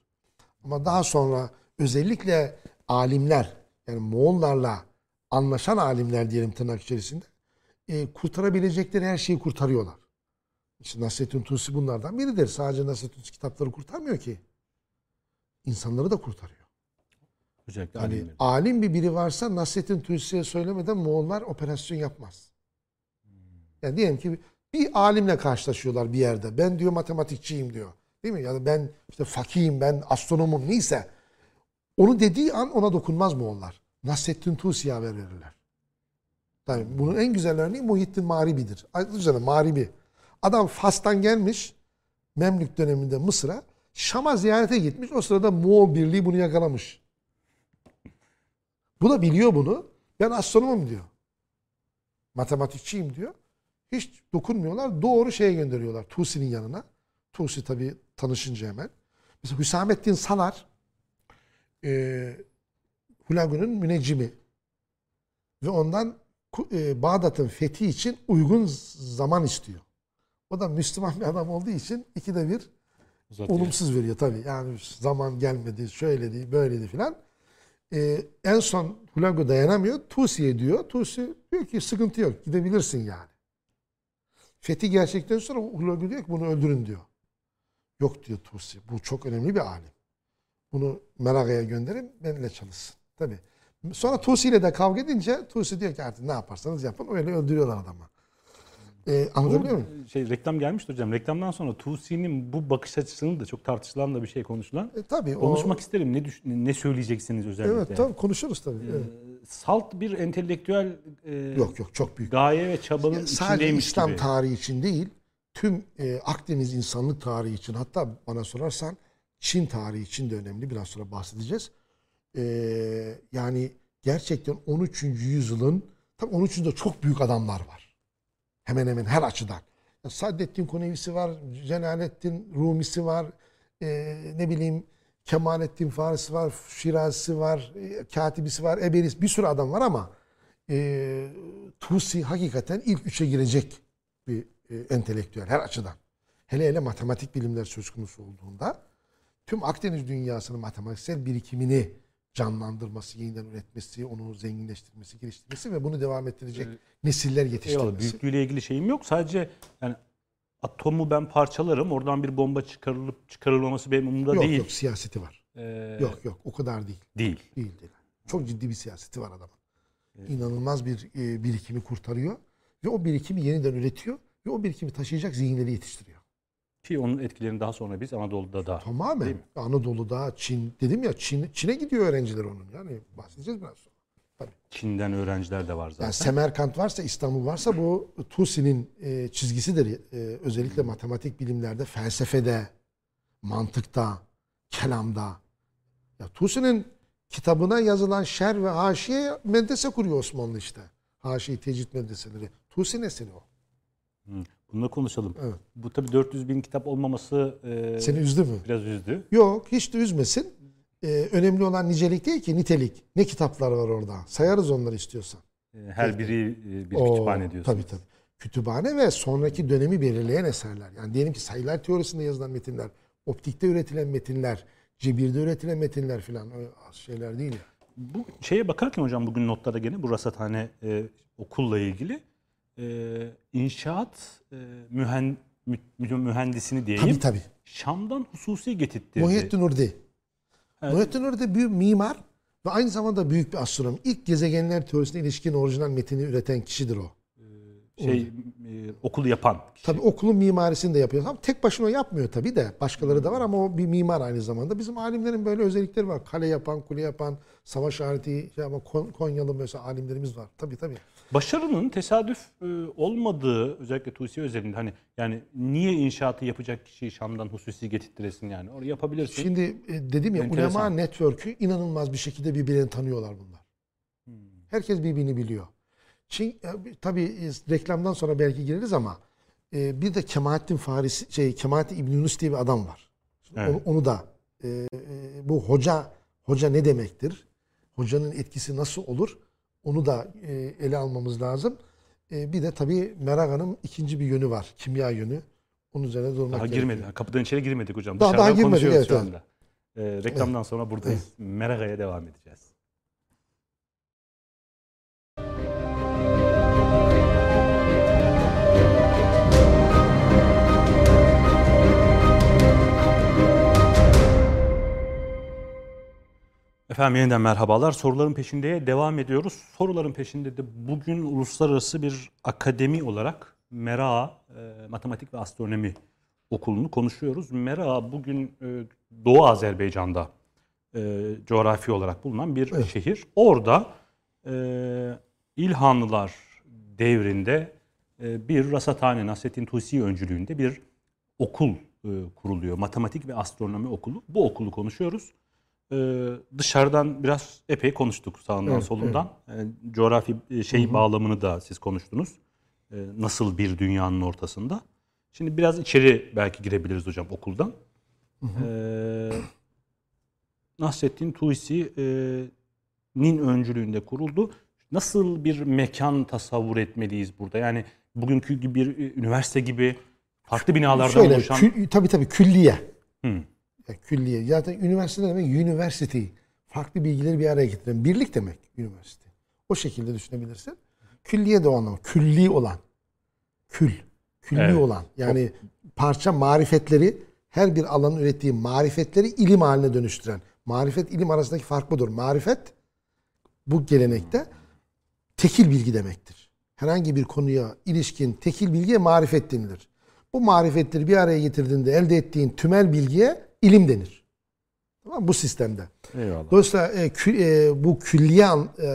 Ama daha sonra özellikle alimler yani Moğollarla anlaşan alimler diyelim tırnak içerisinde e, kurtarabilecekleri her şeyi kurtarıyorlar. İşte Nasrettin Tusi bunlardan biridir. Sadece Nasrettin Tusi kitapları kurtarmıyor ki. İnsanları da kurtarıyor. Özellikle Yani alimleri. alim bir biri varsa Nasrettin Tusi'ye söylemeden Moğollar operasyon yapmaz. Yani diyelim ki bir alimle karşılaşıyorlar bir yerde. Ben diyor matematikçiyim diyor. Değil mi? Yani ben işte fakihim, ben astronomum neyse. Onu dediği an ona dokunmaz Moğollar. Nasrettin Tusi'ye haber verirler. Tabii bunun en güzel örneği Muhittin Maribi'dir. Üzerine Maribi. Adam Fas'tan gelmiş Memlük döneminde Mısır'a. Şam'a ziyarete gitmiş. O sırada Moğol Birliği bunu yakalamış. Bu da biliyor bunu. Ben astronomum diyor. Matematikçiyim diyor. Hiç dokunmuyorlar. Doğru şeye gönderiyorlar. Tusi'nin yanına. Tusi tabii tanışınca hemen. Mesela Hüsamettin Salar e, Hulagu'nun müneccimi ve ondan e, Bağdat'ın fethi için uygun zaman istiyor. O da Müslüman bir adam olduğu için ikide bir Uzatıyor. olumsuz veriyor tabii. Yani zaman gelmedi, şöyledi, böyledi filan. Ee, en son Hulagu dayanamıyor. Tusi'ye diyor. Tusi diyor ki sıkıntı yok. Gidebilirsin yani. Fethi gerçekten sonra Hulagu diyor ki bunu öldürün diyor. Yok diyor Tusi. Bu çok önemli bir alim. Bunu Meraga'ya gönderin benimle çalışsın. Tabii. Sonra Tusi ile de kavga edince Tusi diyor ki artık ne yaparsanız yapın. Öyle öldürüyorlar adamı. Ee, anlatabiliyor muyum? Şey reklam gelmişti hocam. Reklamdan sonra Tusi'nin bu bakış açısını da çok tartışılan da bir şey konuşulan. E, tabii. o- Konuşmak isterim. Ne düş- ne söyleyeceksiniz özellikle? Evet tabii konuşuruz tabii. Evet. Ee, Salt bir entelektüel e, Yok yok çok büyük. gaye ve çabanın Sadece içindeymiş İslam gibi. tarihi için değil, tüm e, Akdeniz insanlık tarihi için hatta bana sorarsan Çin tarihi için de önemli. Biraz sonra bahsedeceğiz. E, yani gerçekten 13. yüzyılın tabii 13. yüzyılda çok büyük adamlar var. Hemen hemen her açıdan. Ya Saddettin var, Celalettin Rumisi var, e, ne bileyim Kemalettin Farisi var, Şirazisi var, e, Katibisi var, Eberis bir sürü adam var ama e, Tusi hakikaten ilk üçe girecek bir e, entelektüel her açıdan. Hele hele matematik bilimler söz konusu olduğunda tüm Akdeniz dünyasının matematiksel birikimini canlandırması, yeniden üretmesi, onu zenginleştirmesi, geliştirmesi ve bunu devam ettirecek nesiller Eyvallah. yetiştirmesi. Büyüklüğüyle ilgili şeyim yok. Sadece yani atomu ben parçalarım. Oradan bir bomba çıkarılıp çıkarılmaması benim umurumda Yok değil. yok siyaseti var. Ee, Yok yok o kadar değil. Değil. Değil değil. Çok ciddi bir siyaseti var adamın. İnanılmaz bir e, birikimi kurtarıyor ve o birikimi yeniden üretiyor ve o birikimi taşıyacak zihinleri yetiştiriyor. Ki onun etkilerini daha sonra biz Anadolu'da da Tamamen. Değil mi? Anadolu'da, Çin dedim ya Çin Çin'e gidiyor öğrenciler onun. Yani bahsedeceğiz biraz sonra. Tabii. Çin'den öğrenciler de var zaten. Yani Semerkant varsa, İstanbul varsa bu Tusi'nin e, çizgisidir. E, özellikle matematik bilimlerde, felsefede, mantıkta, kelamda. Ya Tusi'nin kitabına yazılan şer ve haşiye medrese kuruyor Osmanlı işte. Haşi tecrit medreseleri. Tusi'nin eseri o. Hı. Bununla konuşalım. Evet. Bu tabii 400 bin kitap olmaması e, Seni üzdü mü? biraz üzdü. Yok hiç de üzmesin. E, önemli olan nicelik değil ki nitelik. Ne kitaplar var orada? Sayarız onları istiyorsan. E, Her biri e, bir Oo, kütüphane diyorsun. Tabii tabii. Kütüphane ve sonraki dönemi belirleyen eserler. Yani diyelim ki sayılar teorisinde yazılan metinler, optikte üretilen metinler, cebirde üretilen metinler falan öyle az şeyler değil ya. Bu şeye bakarken hocam bugün notlara gene bu rasathane e, okulla ilgili e, inşaat e, mühen, mü- mü- mühendisini diyeyim. Tabii tabii. Şam'dan hususi getirtti. Muhyiddin Urdi. Evet. Muhyiddin Urdi büyük mimar ve aynı zamanda büyük bir astronom. İlk gezegenler teorisine ilişkin orijinal metini üreten kişidir o. şey e, okulu yapan. kişi. Tabii okulun mimarisini de yapıyor. Ama tek başına yapmıyor tabii de. Başkaları da var ama o bir mimar aynı zamanda. Bizim alimlerin böyle özellikleri var. Kale yapan, kule yapan, savaş aleti, şey ama Kon- Konyalı mesela alimlerimiz var. Tabii tabii. Başarının tesadüf e, olmadığı özellikle Tusi özelinde hani yani niye inşaatı yapacak kişiyi Şam'dan hususi getirttiresin yani. Orayı yapabilirsin. Şimdi e, dedim ya Enteresan. ulema network'ü inanılmaz bir şekilde birbirlerini tanıyorlar bunlar. Herkes birbirini biliyor. Çin, e, tabii reklamdan sonra belki gireriz ama bir de Kemalettin Farisi, şey Kemalettin İbn Yunus diye bir adam var. Evet. Onu, onu da bu hoca hoca ne demektir? Hocanın etkisi nasıl olur? Onu da e, ele almamız lazım. E, bir de tabii Merak Hanım ikinci bir yönü var. Kimya yönü. Onun üzerine durmak Daha gerekiyor. girmedi. Kapıdan içeri girmedik hocam. Daha- Dışarıdan daha girmedik, konuşuyoruz evet, şu evet. anda. E, reklamdan sonra buradayız. Meraga'ya devam edeceğiz. Efendim yeniden merhabalar. Soruların peşindeye devam ediyoruz. Soruların peşinde de bugün uluslararası bir akademi olarak MERA e, Matematik ve Astronomi Okulu'nu konuşuyoruz. MERA bugün e, Doğu Azerbaycan'da e, coğrafi olarak bulunan bir şehir. Orada e, İlhanlılar devrinde e, bir rasathane Nasrettin Tusi öncülüğünde bir okul e, kuruluyor. Matematik ve Astronomi Okulu. Bu okulu konuşuyoruz. Ee, dışarıdan biraz epey konuştuk sağından Evet, solundan. Ee, coğrafi e, şey bağlamını da siz konuştunuz. Ee, nasıl bir dünyanın ortasında. Şimdi biraz içeri belki girebiliriz hocam okuldan. Ee, Nasrettin Tusi'nin öncülüğünde kuruldu. Nasıl bir mekan tasavvur etmeliyiz burada? Yani bugünkü gibi bir e, üniversite gibi farklı binalardan Şöyle, oluşan... kül- tabii tabii külliye. Hı. Ya külliye. Zaten üniversite ne demek? University. Farklı bilgileri bir araya getiren. Birlik demek üniversite. O şekilde düşünebilirsin. Külliye de o anlamda. Külli olan. Kül. Külli Evet. olan. Yani parça marifetleri her bir alanın ürettiği marifetleri ilim haline dönüştüren. Marifet ilim arasındaki fark budur. Marifet bu gelenekte tekil bilgi demektir. Herhangi bir konuya ilişkin tekil bilgiye marifet denilir. Bu marifetleri bir araya getirdiğinde elde ettiğin tümel bilgiye ilim denir. Tamam? Bu sistemde. Eyvallah. Dolayısıyla e, kü- e, bu külliye an- e,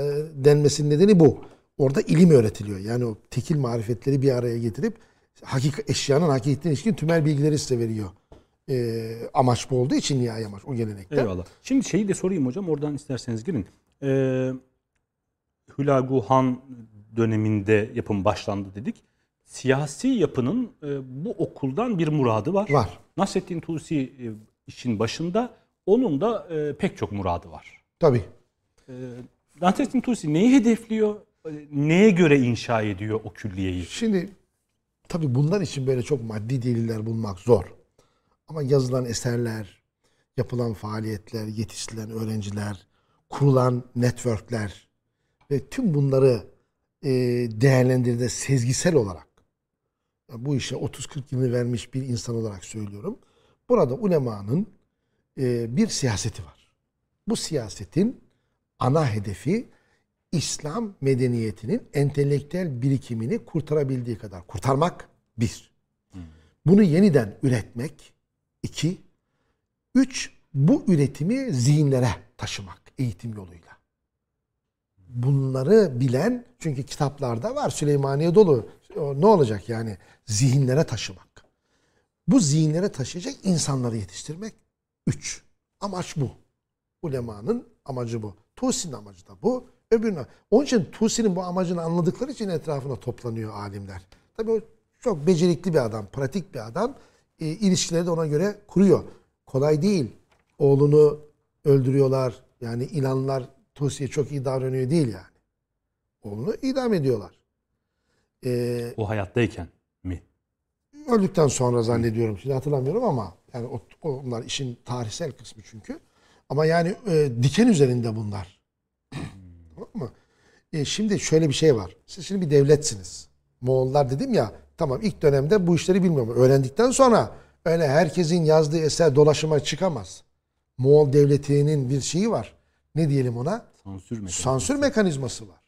denmesinin nedeni bu. Orada ilim öğretiliyor. Yani o tekil marifetleri bir araya getirip hakik eşyanın hakikatine ilişkin tümel bilgileri size veriyor. E, amaç bu olduğu için nihai amaç o gelenekte. Eyvallah. Şimdi şeyi de sorayım hocam oradan isterseniz girin. Ee, Hülagu Han döneminde yapım başlandı dedik. Siyasi yapının e, bu okuldan bir muradı var. Var. Nasrettin Tusi e, işin başında onun da e, pek çok muradı var. Tabii. E, Nasrettin Tusi neyi hedefliyor? E, Neye göre inşa ediyor o külliyeyi? Şimdi tabii bunlar için böyle çok maddi deliller bulmak zor. Ama yazılan eserler, yapılan faaliyetler, yetiştirilen öğrenciler, kurulan networkler ve tüm bunları e, değerlendirdiğinde sezgisel olarak bu işe 30-40 yılını vermiş bir insan olarak söylüyorum. Burada ulemanın e, bir siyaseti var. Bu siyasetin ana hedefi İslam medeniyetinin entelektüel birikimini kurtarabildiği kadar kurtarmak bir. Bunu yeniden üretmek iki. Üç, bu üretimi zihinlere taşımak eğitim yoluyla. Bunları bilen çünkü kitaplarda var Süleymaniye dolu. Ne olacak yani zihinlere taşımak. Bu zihinlere taşıyacak insanları yetiştirmek. Üç. Amaç bu. Ulemanın amacı bu. Tusi'nin amacı da bu. Öbürüne. Onun için Tusi'nin bu amacını anladıkları için etrafına toplanıyor alimler. Tabii o çok becerikli bir adam, pratik bir adam. E, ilişkileri de ona göre kuruyor. Kolay değil. Oğlunu öldürüyorlar. Yani inanlar Tusi'ye çok iyi davranıyor değil yani. Oğlunu idam ediyorlar. E, O hayattayken? Öldükten sonra zannediyorum. Şimdi hatırlamıyorum ama yani o, onlar işin tarihsel kısmı çünkü. Ama yani e, diken üzerinde bunlar. tamam mı? E, şimdi şöyle bir şey var. Siz şimdi bir devletsiniz. Moğollar dedim ya tamam ilk dönemde bu işleri bilmiyorum. Öğrendikten sonra öyle herkesin yazdığı eser dolaşıma çıkamaz. Moğol devletinin bir şeyi var. Ne diyelim ona? Sansür mekanizması. Sansür mekanizması var.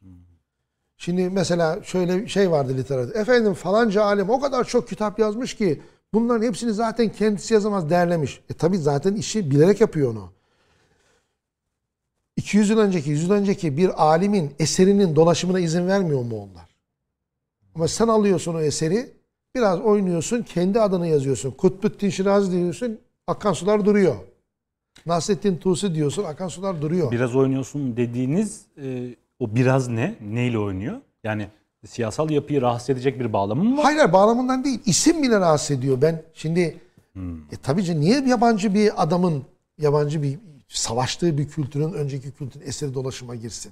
Şimdi mesela şöyle şey vardı literatürde. Efendim falanca alim o kadar çok kitap yazmış ki bunların hepsini zaten kendisi yazamaz derlemiş. E tabi zaten işi bilerek yapıyor onu. 200 yıl önceki, 100 yıl önceki bir alimin eserinin dolaşımına izin vermiyor mu onlar? Ama sen alıyorsun o eseri, biraz oynuyorsun, kendi adını yazıyorsun. Kutbettin Şirazi diyorsun, akan sular duruyor. Nasrettin Tusi diyorsun, akan sular duruyor. Biraz oynuyorsun dediğiniz e, o biraz ne? Neyle oynuyor? Yani siyasal yapıyı rahatsız edecek bir bağlamı mı var? Hayır hayır, bağlamından değil. İsim bile rahatsız ediyor. Ben şimdi e, tabii ki niye yabancı bir adamın yabancı bir savaştığı bir kültürün önceki kültürün eseri dolaşıma girsin?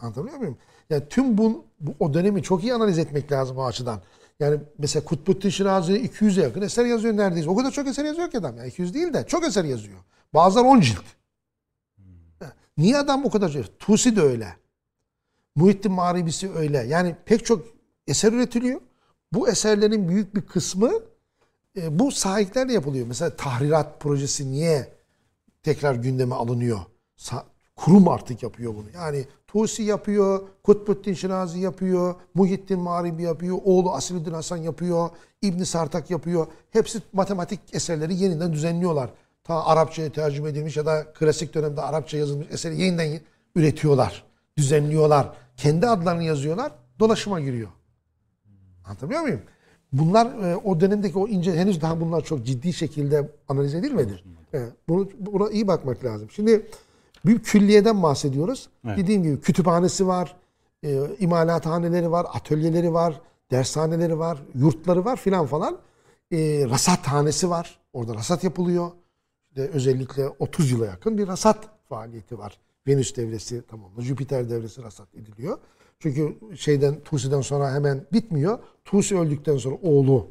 Anlatabiliyor muyum? Yani tüm bu, bu o dönemi çok iyi analiz etmek lazım o açıdan. Yani mesela Kutbettin Şirazi 200'e yakın eser yazıyor neredeyse. O kadar çok eser yazıyor ki adam. Yani 200 değil de çok eser yazıyor. Bazıları 10 cilt. Niye adam o kadar? Tusi de öyle. Muhittin Mağribisi öyle. Yani pek çok eser üretiliyor. Bu eserlerin büyük bir kısmı e, bu sahiplerle yapılıyor. Mesela tahrirat projesi niye tekrar gündeme alınıyor? Sa- kurum artık yapıyor bunu. Yani Tusi yapıyor, Kutbettin Şirazi yapıyor, Muhittin Mağribi yapıyor, oğlu Asilüddin Hasan yapıyor, İbn Sartak yapıyor. Hepsi matematik eserleri yeniden düzenliyorlar. Ta Arapçaya tercüme edilmiş ya da klasik dönemde Arapça yazılmış eseri yeniden üretiyorlar, düzenliyorlar. Kendi adlarını yazıyorlar, dolaşıma giriyor. Anlatabiliyor muyum? Bunlar e, o dönemdeki o ince henüz daha bunlar çok ciddi şekilde analiz edilmedi. Evet, bunu, buna iyi bakmak lazım. Şimdi bir külliyeden bahsediyoruz. Evet. Dediğim gibi kütüphanesi var, e, imalathaneleri var, atölyeleri var, dershaneleri var, yurtları var filan falan. E, rasathanesi var. Orada rasat yapılıyor. İşte özellikle 30 yıla yakın bir rasat faaliyeti var. Venüs devresi tamamla, Jüpiter devresi rasat ediliyor. Çünkü şeyden Tusi'den sonra hemen bitmiyor. Tusi öldükten sonra oğlu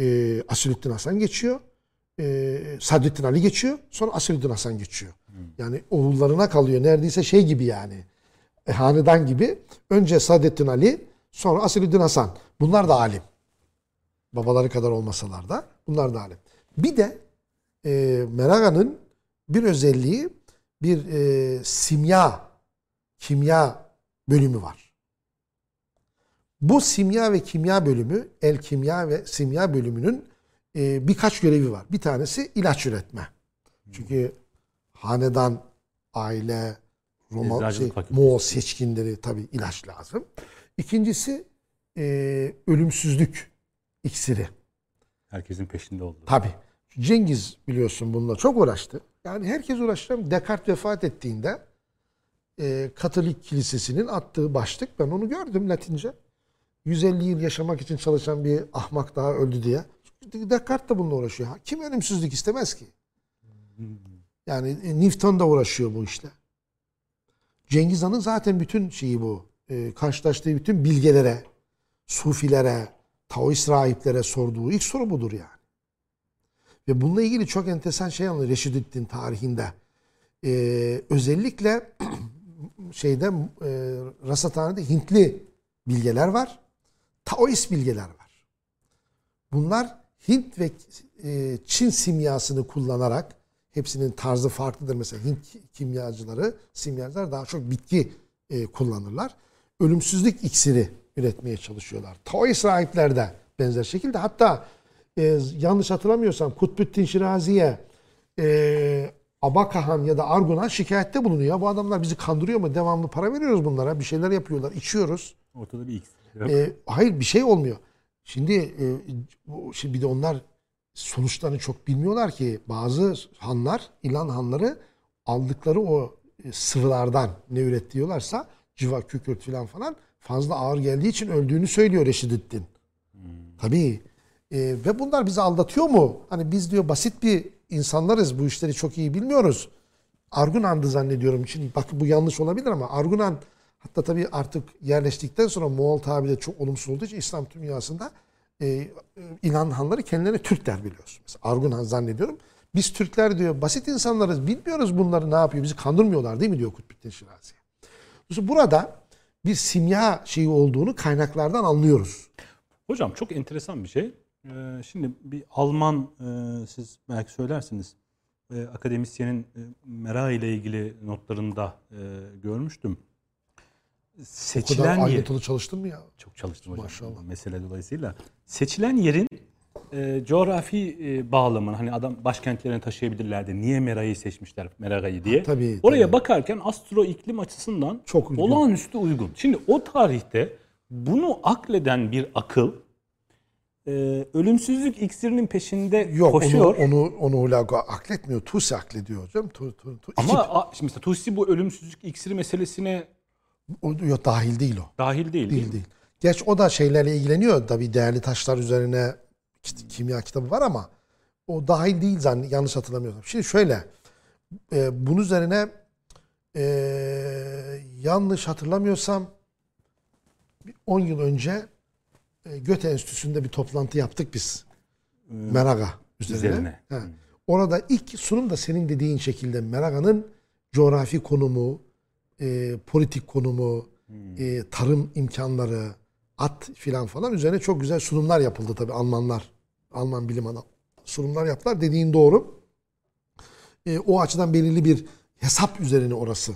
e, Asilüddin Hasan geçiyor. E, Sadrettin Ali geçiyor. Sonra Asilüddin Hasan geçiyor. Yani oğullarına kalıyor. Neredeyse şey gibi yani. E, hanedan gibi. Önce Sadrettin Ali, sonra Asilüddin Hasan. Bunlar da alim. Babaları kadar olmasalar da bunlar da alim. Bir de e, Meraga'nın bir özelliği bir e, simya, kimya bölümü var. Bu simya ve kimya bölümü, el kimya ve simya bölümünün e, birkaç görevi var. Bir tanesi ilaç üretme. Çünkü hanedan, aile, Roma, şey. Moğol seçkinleri tabii ilaç lazım. İkincisi e, ölümsüzlük iksiri. Herkesin peşinde oldu. Tabii. Cengiz biliyorsun bununla çok uğraştı. Yani herkes uğraştı. Descartes vefat ettiğinde e, Katolik Kilisesi'nin attığı başlık ben onu gördüm Latince. 150 yıl yaşamak için çalışan bir ahmak daha öldü diye. Descartes de bununla uğraşıyor. Kim ölümsüzlük istemez ki? Yani e, Newton da uğraşıyor bu işle. Cengiz Han'ın zaten bütün şeyi bu. E, karşılaştığı bütün bilgelere, sufilere, Taoist rahiplere sorduğu ilk soru budur yani. Ve bununla ilgili çok enteresan şey anlıyor Reşidüddin tarihinde. Ee, özellikle şeyde e, rasathanede Hintli bilgeler var. Taoist bilgeler var. Bunlar Hint ve e, Çin simyasını kullanarak hepsinin tarzı farklıdır. Mesela Hint kimyacıları, simyacılar daha çok bitki e, kullanırlar. Ölümsüzlük iksiri üretmeye çalışıyorlar. Tao sahipler de benzer şekilde. Hatta e, yanlış hatırlamıyorsam Kutbettin Şirazi'ye e, Abakahan ya da Argunan şikayette bulunuyor. Bu adamlar bizi kandırıyor mu? Devamlı para veriyoruz bunlara. Bir şeyler yapıyorlar. içiyoruz. Ortada bir yok. E, hayır bir şey olmuyor. Şimdi, e, bu- şimdi bir de onlar sonuçlarını çok bilmiyorlar ki bazı hanlar, ilan hanları aldıkları o e, sıvılardan ne üretiyorlarsa civa, kükürt falan falan fazla ağır geldiği için öldüğünü söylüyor Reşidettin. Tabii. E, ve bunlar bizi aldatıyor mu? Hani biz diyor basit bir insanlarız. Bu işleri çok iyi bilmiyoruz. Argunan'dı zannediyorum. Şimdi bak bu yanlış olabilir ama Argunan hatta tabii artık yerleştikten sonra Moğol tabiri de çok olumsuz olduğu için İslam dünyasında e, e, İnan kendilerine Türk der biliyoruz. Mesela Argunan zannediyorum. Biz Türkler diyor basit insanlarız bilmiyoruz bunları ne yapıyor bizi kandırmıyorlar değil mi diyor Kutbettin Şirazi. Burada bir simya şeyi olduğunu kaynaklardan anlıyoruz. Hocam çok enteresan bir şey. Ee, şimdi bir Alman e, siz belki söylersiniz e, akademisyenin e, Mera ile ilgili notlarında e, görmüştüm. O kadar Seçilen yer, ayrıntılı çalıştın mı ya? çok çalıştım hocam Maşallah. mesele dolayısıyla. Seçilen yerin e, coğrafi e, bağlamını hani adam başkentlerine taşıyabilirlerdi. Niye Mera'yı seçmişler Mera'yı diye. Tabii, Oraya tabii. bakarken astro iklim açısından Çok uygun. olağanüstü uygun. Şimdi o tarihte bunu akleden bir akıl e, ölümsüzlük iksirinin peşinde Yok koşuyor. onu onu onu Hulagu akletmiyor. Tusi aklediyor hocam. Tu, tu, tu. Ama İki- a, şimdi mesela Tusi bu ölümsüzlük iksiri meselesine o, yok dahil değil o. dahil değil. Değil değil. Geç o da şeylerle ilgileniyor. Tabii değerli taşlar üzerine kimya kitabı var ama o dahil değil zann yanlış hatırlamıyorsam. Şimdi şöyle e, bunun üzerine e, yanlış hatırlamıyorsam bir 10 yıl önce Göte Enstitüsü'nde bir toplantı yaptık biz. Meraga üzerine. üzerine. He. Orada ilk sunum da senin dediğin şekilde Meraga'nın coğrafi konumu, e, politik konumu, e, tarım imkanları, at filan falan üzerine çok güzel sunumlar yapıldı tabii Almanlar. Alman bilim adamı sunumlar yaptılar. Dediğin doğru. E, o açıdan belirli bir hesap üzerine orası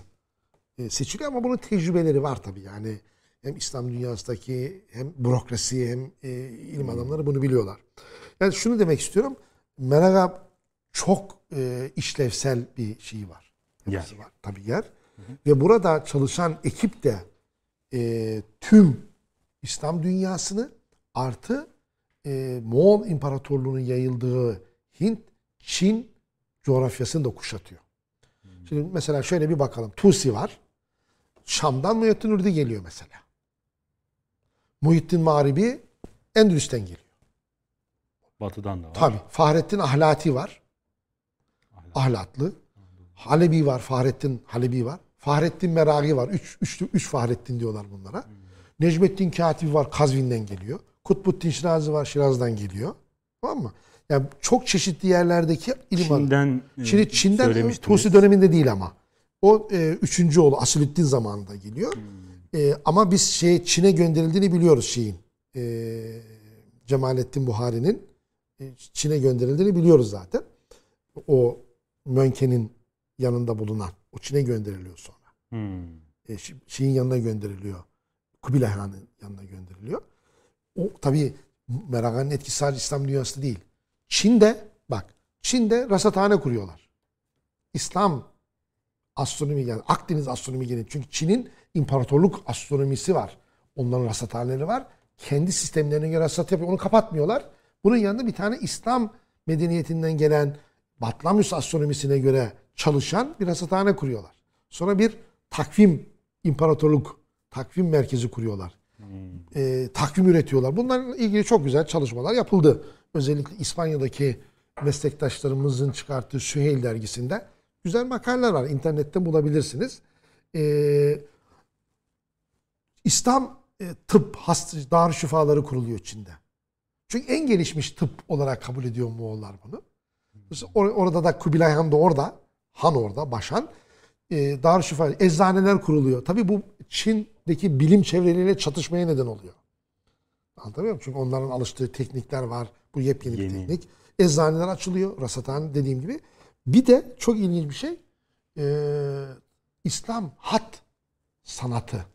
e, seçiliyor ama bunun tecrübeleri var tabii. Yani hem İslam dünyasındaki hem bürokrasi hem e, ilim adamları bunu biliyorlar. Yani şunu demek istiyorum. Meraga çok e, işlevsel bir şey var. Yer. Var. Tabii yer. Ve burada çalışan ekip de e, tüm İslam dünyasını artı e, Moğol İmparatorluğu'nun yayıldığı Hint, Çin coğrafyasını da kuşatıyor. Şimdi mesela şöyle bir bakalım. Tusi var. Şam'dan Muhyiddin Urdi geliyor mesela. Muhyiddin Mağribi Endülüs'ten geliyor. Batı'dan da var. Tabii. Fahrettin Ahlati var. Ahlatlı. Halebi var. Fahrettin Halebi var. Fahrettin Meragi var. Üç, üç, üç Fahrettin diyorlar bunlara. Necmettin Katibi var. Kazvin'den geliyor. Kutbuddin Şirazi var. Şiraz'dan geliyor. Tamam mı? Yani çok çeşitli yerlerdeki ilim. Çin'den e, Şimdi Çin'den söylemiştiniz. Tusi döneminde değil ama. O e, üçüncü oğlu Asilüddin zamanında geliyor. E, ama biz şey Çin'e gönderildiğini biliyoruz şeyin. E, Cemalettin Buhari'nin e, Çin'e gönderildiğini biliyoruz zaten. O Mönke'nin yanında bulunan. O Çin'e gönderiliyor sonra. Hmm. E, şeyin yanına gönderiliyor. Kubilay Han'ın yanına gönderiliyor. O tabii Meraga'nın etkisi sadece İslam dünyasında değil. Çin'de bak Çin'de rasathane kuruyorlar. İslam astronomi yani Akdeniz astronomi gene çünkü Çin'in imparatorluk astronomisi var. Onların rasathaneleri var. Kendi sistemlerine göre rasat yapıyor. Onu kapatmıyorlar. Bunun yanında bir tane İslam medeniyetinden gelen Batlamyus astronomisine göre çalışan bir rasathane kuruyorlar. Sonra bir takvim imparatorluk takvim merkezi kuruyorlar. Ee, takvim üretiyorlar. Bunlarla ilgili çok güzel çalışmalar yapıldı. Özellikle İspanya'daki meslektaşlarımızın çıkarttığı Süheyl dergisinde güzel makaleler var. İnternette bulabilirsiniz. Ee, İslam e, tıp hast darüşşifaları kuruluyor Çin'de. Çünkü en gelişmiş tıp olarak kabul ediyor Moğollar bunu. Mesela or- orada da Kubilay Han da orada. Han orada, başan. E, darüşşifa, eczaneler kuruluyor. Tabii bu Çin'deki bilim çevreleriyle çatışmaya neden oluyor. Anlatabiliyor muyum? Çünkü onların alıştığı teknikler var, Bu yepyeni bir Yeni. teknik. Eczaneler açılıyor. Rasathane dediğim gibi. Bir de çok ilginç bir şey. Ee, İslam hat sanatı.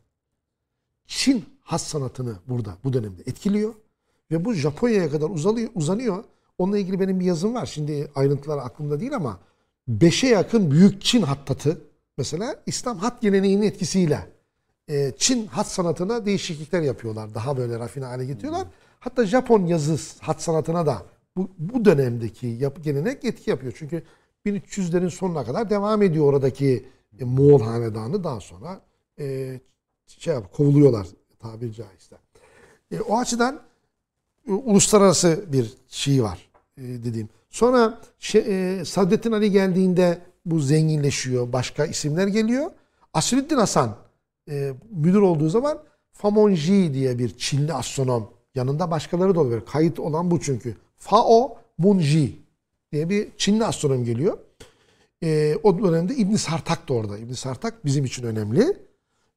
Çin hat sanatını burada bu dönemde etkiliyor. Ve bu Japonya'ya kadar uzalıyor, uzanıyor. Onunla ilgili benim bir yazım var. Şimdi ayrıntılar aklımda değil ama beşe yakın büyük Çin hattatı mesela İslam hat geleneğinin etkisiyle e, Çin hat sanatına değişiklikler yapıyorlar. Daha böyle rafine hale getiriyorlar. Hatta Japon yazı hat sanatına da bu, bu dönemdeki yap, gelenek etki yapıyor. Çünkü 1300'lerin sonuna kadar devam ediyor oradaki e, Moğol hanedanı daha sonra e, şey yap, kovuluyorlar tabiri caizse. E, o açıdan uluslararası bir şey var dediğim. Sonra şey, Ali geldiğinde bu zenginleşiyor. Başka isimler geliyor. Asrüddin Hasan müdür olduğu zaman Famonji diye bir Çinli astronom yanında başkaları da oluyor. Kayıt olan bu çünkü. Fao Munji diye bir Çinli astronom geliyor. E, o dönemde İbn Sartak da orada. İbn Sartak bizim için önemli.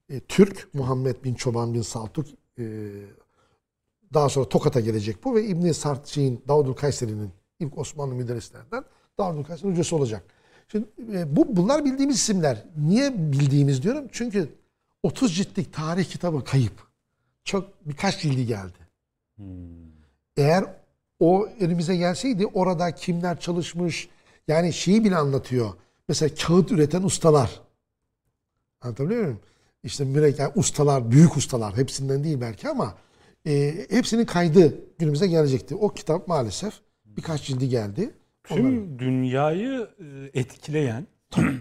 E, Türk Muhammed bin Çoban bin Saltuk e, daha sonra Tokat'a gelecek bu ve İbn Sartçı'nın Davudul Kayseri'nin ilk Osmanlı müderrislerden Davudul Kayseri'nin hocası olacak. Şimdi e, bu bunlar bildiğimiz isimler. Niye bildiğimiz diyorum? Çünkü 30 ciltlik tarih kitabı kayıp. Çok birkaç cildi geldi. Eğer o elimize gelseydi orada kimler çalışmış yani şeyi bile anlatıyor. Mesela kağıt üreten ustalar. Anlatabiliyor muyum? İşte mürek, yani ustalar, büyük ustalar hepsinden değil belki ama e, hepsinin kaydı günümüze gelecekti. O kitap maalesef birkaç cildi geldi. Tüm Onların- dünyayı e, etkileyen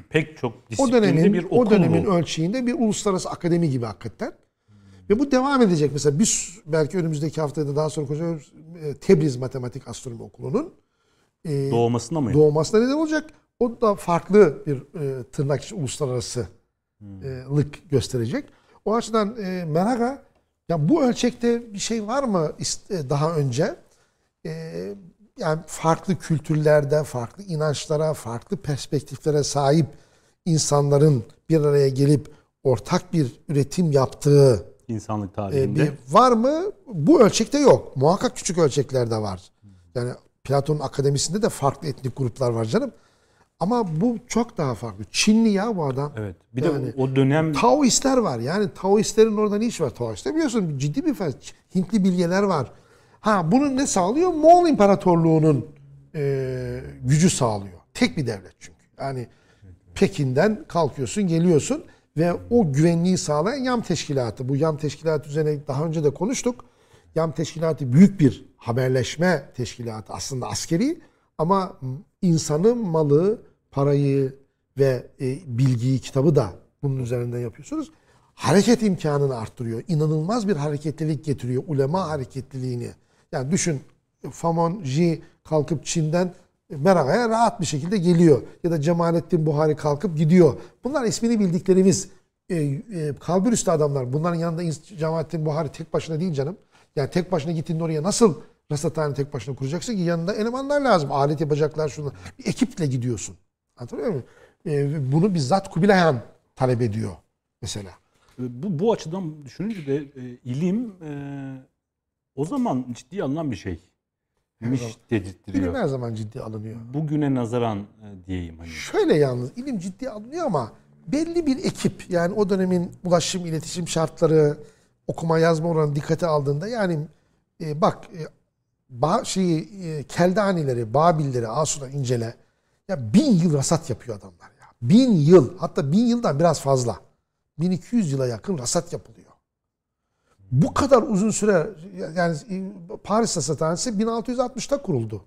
pek çok o disiplinde dönemin bir o okul dönemin bu. ölçeğinde bir uluslararası akademi gibi hakikaten. Ve bu devam edecek. Mesela biz belki önümüzdeki haftada da daha sonra konuşacağız. E, Tebriz Matematik Astronomi Okulu'nun e, Doğmasına mı? doğmasına neden olacak. O da farklı bir e, tırnak içi uluslararası e, lık gösterecek. O açıdan e, Meraga ya bu ölçekte bir şey var mı e, daha önce? E, yani farklı kültürlerde, farklı inançlara, farklı perspektiflere sahip insanların bir araya gelip ortak bir üretim yaptığı insanlık e, tarihinde. bir var mı? Bu ölçekte yok. Muhakkak küçük ölçeklerde var. Yani Platon'un akademisinde de farklı etnik gruplar var canım. Ama bu çok daha farklı. Çinli ya bu adam. Evet. Bir Yani- de o dönem Taoistler var. Yani Taoistlerin orada ne iş var? Taoistler biliyorsun ciddi bir felsefe. Hintli bilgeler var. Ha bunu ne sağlıyor? Moğol İmparatorluğu'nun e, gücü sağlıyor. Tek bir devlet çünkü. Yani Pekin'den kalkıyorsun, geliyorsun ve o güvenliği sağlayan YAM teşkilatı. Bu YAM teşkilatı üzerine daha önce de konuştuk. YAM teşkilatı büyük bir haberleşme teşkilatı. Aslında askeri ama insanı, malı, parayı ve e, bilgiyi, kitabı da bunun üzerinden yapıyorsunuz. Hareket imkanını arttırıyor. İnanılmaz bir hareketlilik getiriyor. Ulema hareketliliğini. Yani düşün Famon Ji kalkıp Çin'den Meraga'ya rahat bir şekilde geliyor. Ya da Cemalettin Buhari kalkıp gidiyor. Bunlar ismini bildiklerimiz e, e, kalbur üstü adamlar. Bunların yanında Cemalettin Buhari tek başına değil canım. Yani tek başına gittiğinde oraya nasıl rasathane tek başına kuracaksın ki? Yanında elemanlar lazım. Alet yapacaklar şunlar. Bir ekiple gidiyorsun. Anlatabiliyor muyum? E, bunu bizzat Kubilay Han talep ediyor mesela. bu, bu açıdan düşününce de e, ilim e, o zaman ciddi alınan bir şey. Miş zaman. dedirttiriyor. İlim her zaman ciddi alınıyor. Bugüne nazaran e, diyeyim hani. Şöyle yalnız ilim ciddi alınıyor ama belli bir ekip yani o dönemin ulaşım iletişim şartları okuma yazma oranı dikkate aldığında yani e, bak e, ba, şeyi e, Keldanileri, Babilleri, Asur'a incele. Ya bin yıl rasat yapıyor adamlar ya. Bin yıl hatta bin yıldan biraz fazla. 1200 yıla yakın rasat yapılıyor. Bu kadar uzun süre yani Paris Rasathanesi 1660'ta kuruldu.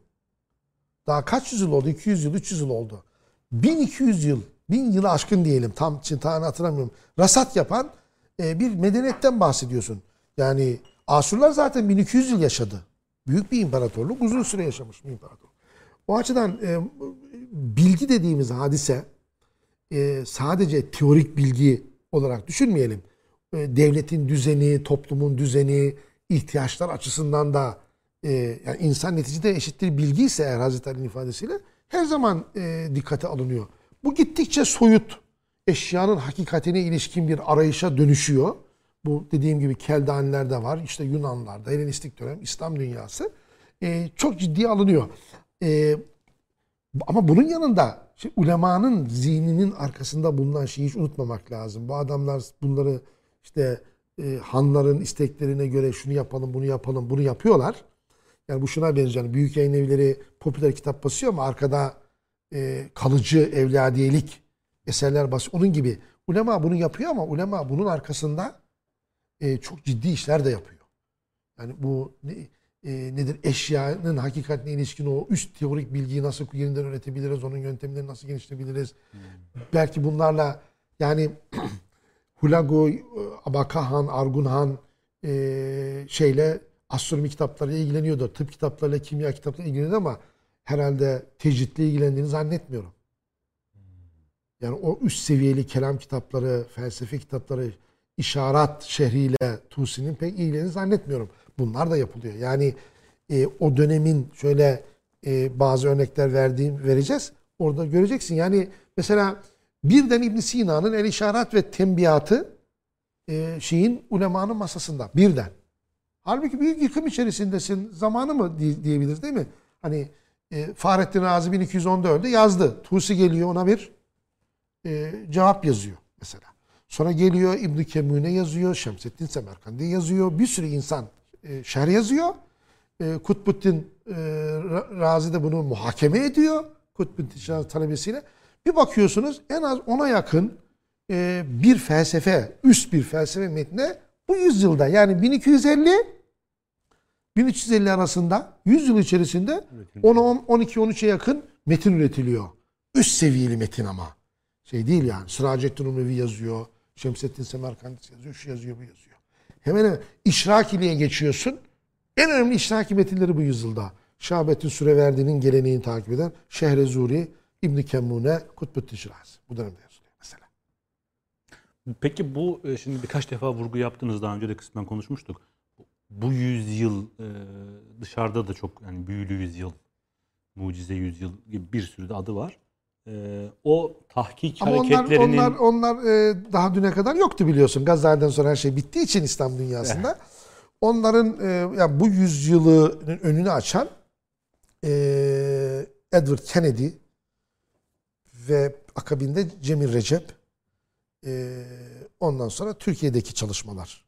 Daha kaç yüzyıl oldu? 200 yıl, 300 yıl oldu. 1200 yıl, 1000 yılı aşkın diyelim. Tam çintağını hatırlamıyorum. Rasat yapan e, bir medeniyetten bahsediyorsun. Yani Asurlar zaten 1200 yıl yaşadı. Büyük bir imparatorluk, uzun süre yaşamış bir imparatorluk. O açıdan e, bilgi dediğimiz hadise e, sadece teorik bilgi olarak düşünmeyelim. E, devletin düzeni, toplumun düzeni, ihtiyaçlar açısından da e, yani insan neticede eşittir bilgi ise eğer Hazreti Ali'nin ifadesiyle her zaman e, dikkate alınıyor. Bu gittikçe soyut eşyanın hakikatine ilişkin bir arayışa dönüşüyor. Bu dediğim gibi Keldanilerde var, işte Yunanlarda, Helenistik dönem, İslam dünyası. çok ciddiye alınıyor. Ama bunun yanında işte ulemanın zihninin arkasında bulunan şeyi hiç unutmamak lazım. Bu adamlar bunları işte e, hanların isteklerine göre şunu yapalım, bunu yapalım, bunu yapıyorlar. Yani bu şuna benziyor. Yani büyük yayın evleri popüler kitap basıyor ama arkada e, kalıcı evladiyelik eserler basıyor. Onun gibi ulema bunu yapıyor ama ulema bunun arkasında e, çok ciddi işler de yapıyor. Yani bu ne, e, nedir eşyanın hakikatine ilişkin o üst teorik bilgiyi nasıl yeniden üretebiliriz, onun yöntemlerini nasıl geliştirebiliriz. Belki bunlarla yani Hulagu, e, Abakahan, Argunhan e, şeyle astronomi kitaplarıyla ilgileniyordu. Tıp kitaplarıyla, kimya kitaplarıyla ilgileniyordu ama herhalde tecritle ilgilendiğini zannetmiyorum. Yani o üst seviyeli kelam kitapları, felsefe kitapları, işaret şehriyle Tusi'nin pek ilgilendiğini zannetmiyorum. Bunlar da yapılıyor. Yani e, o dönemin şöyle e, bazı örnekler verdiğim vereceğiz. Orada göreceksin. Yani mesela birden İbn Sina'nın el işaret ve tembihatı e, şeyin ulemanın masasında birden. Halbuki büyük yıkım içerisindesin. Zamanı mı diyebiliriz değil mi? Hani e, Fahrettin Razi 1210'da öldü yazdı. Tusi geliyor ona bir e, cevap yazıyor mesela. Sonra geliyor İbn Kemune yazıyor, Şemsettin Semerkandi yazıyor. Bir sürü insan e, şer yazıyor. E, Kutbuddin e, Razi de bunu muhakeme ediyor. Kutbuddin talebesiyle. Bir bakıyorsunuz en az ona yakın e, bir felsefe, üst bir felsefe metne bu yüzyılda yani 1250 1350 arasında 100 yıl içerisinde 10 12 13'e yakın metin üretiliyor. Üst seviyeli metin ama. Şey değil yani. Sıracettin Umevi yazıyor. Şemsettin Semerkandis yazıyor. Şu yazıyor, bu yazıyor. Hemen hemen İşrakili'ye geçiyorsun. En önemli işraki metinleri bu yüzyılda. Şahabettin Süreverdi'nin geleneğini takip eden Şehrezuri, İbn-i Kemmune, Kutbuddin Şirazi. Bu dönemde yazılıyor mesela. Peki bu e, şimdi birkaç defa vurgu yaptınız daha önce de kısmen konuşmuştuk. Bu yüzyıl e, dışarıda da çok yani büyülü yüzyıl, mucize yüzyıl gibi bir sürü de adı var. E, o tahkik Ama hareketlerinin... Onlar, onlar, onlar daha düne kadar yoktu biliyorsun. Gazali'den sonra her şey bittiği için İslam dünyasında. Evet. Onların yani bu yüzyılın önünü açan Edward Kennedy ve akabinde Cemil Recep ondan sonra Türkiye'deki çalışmalar.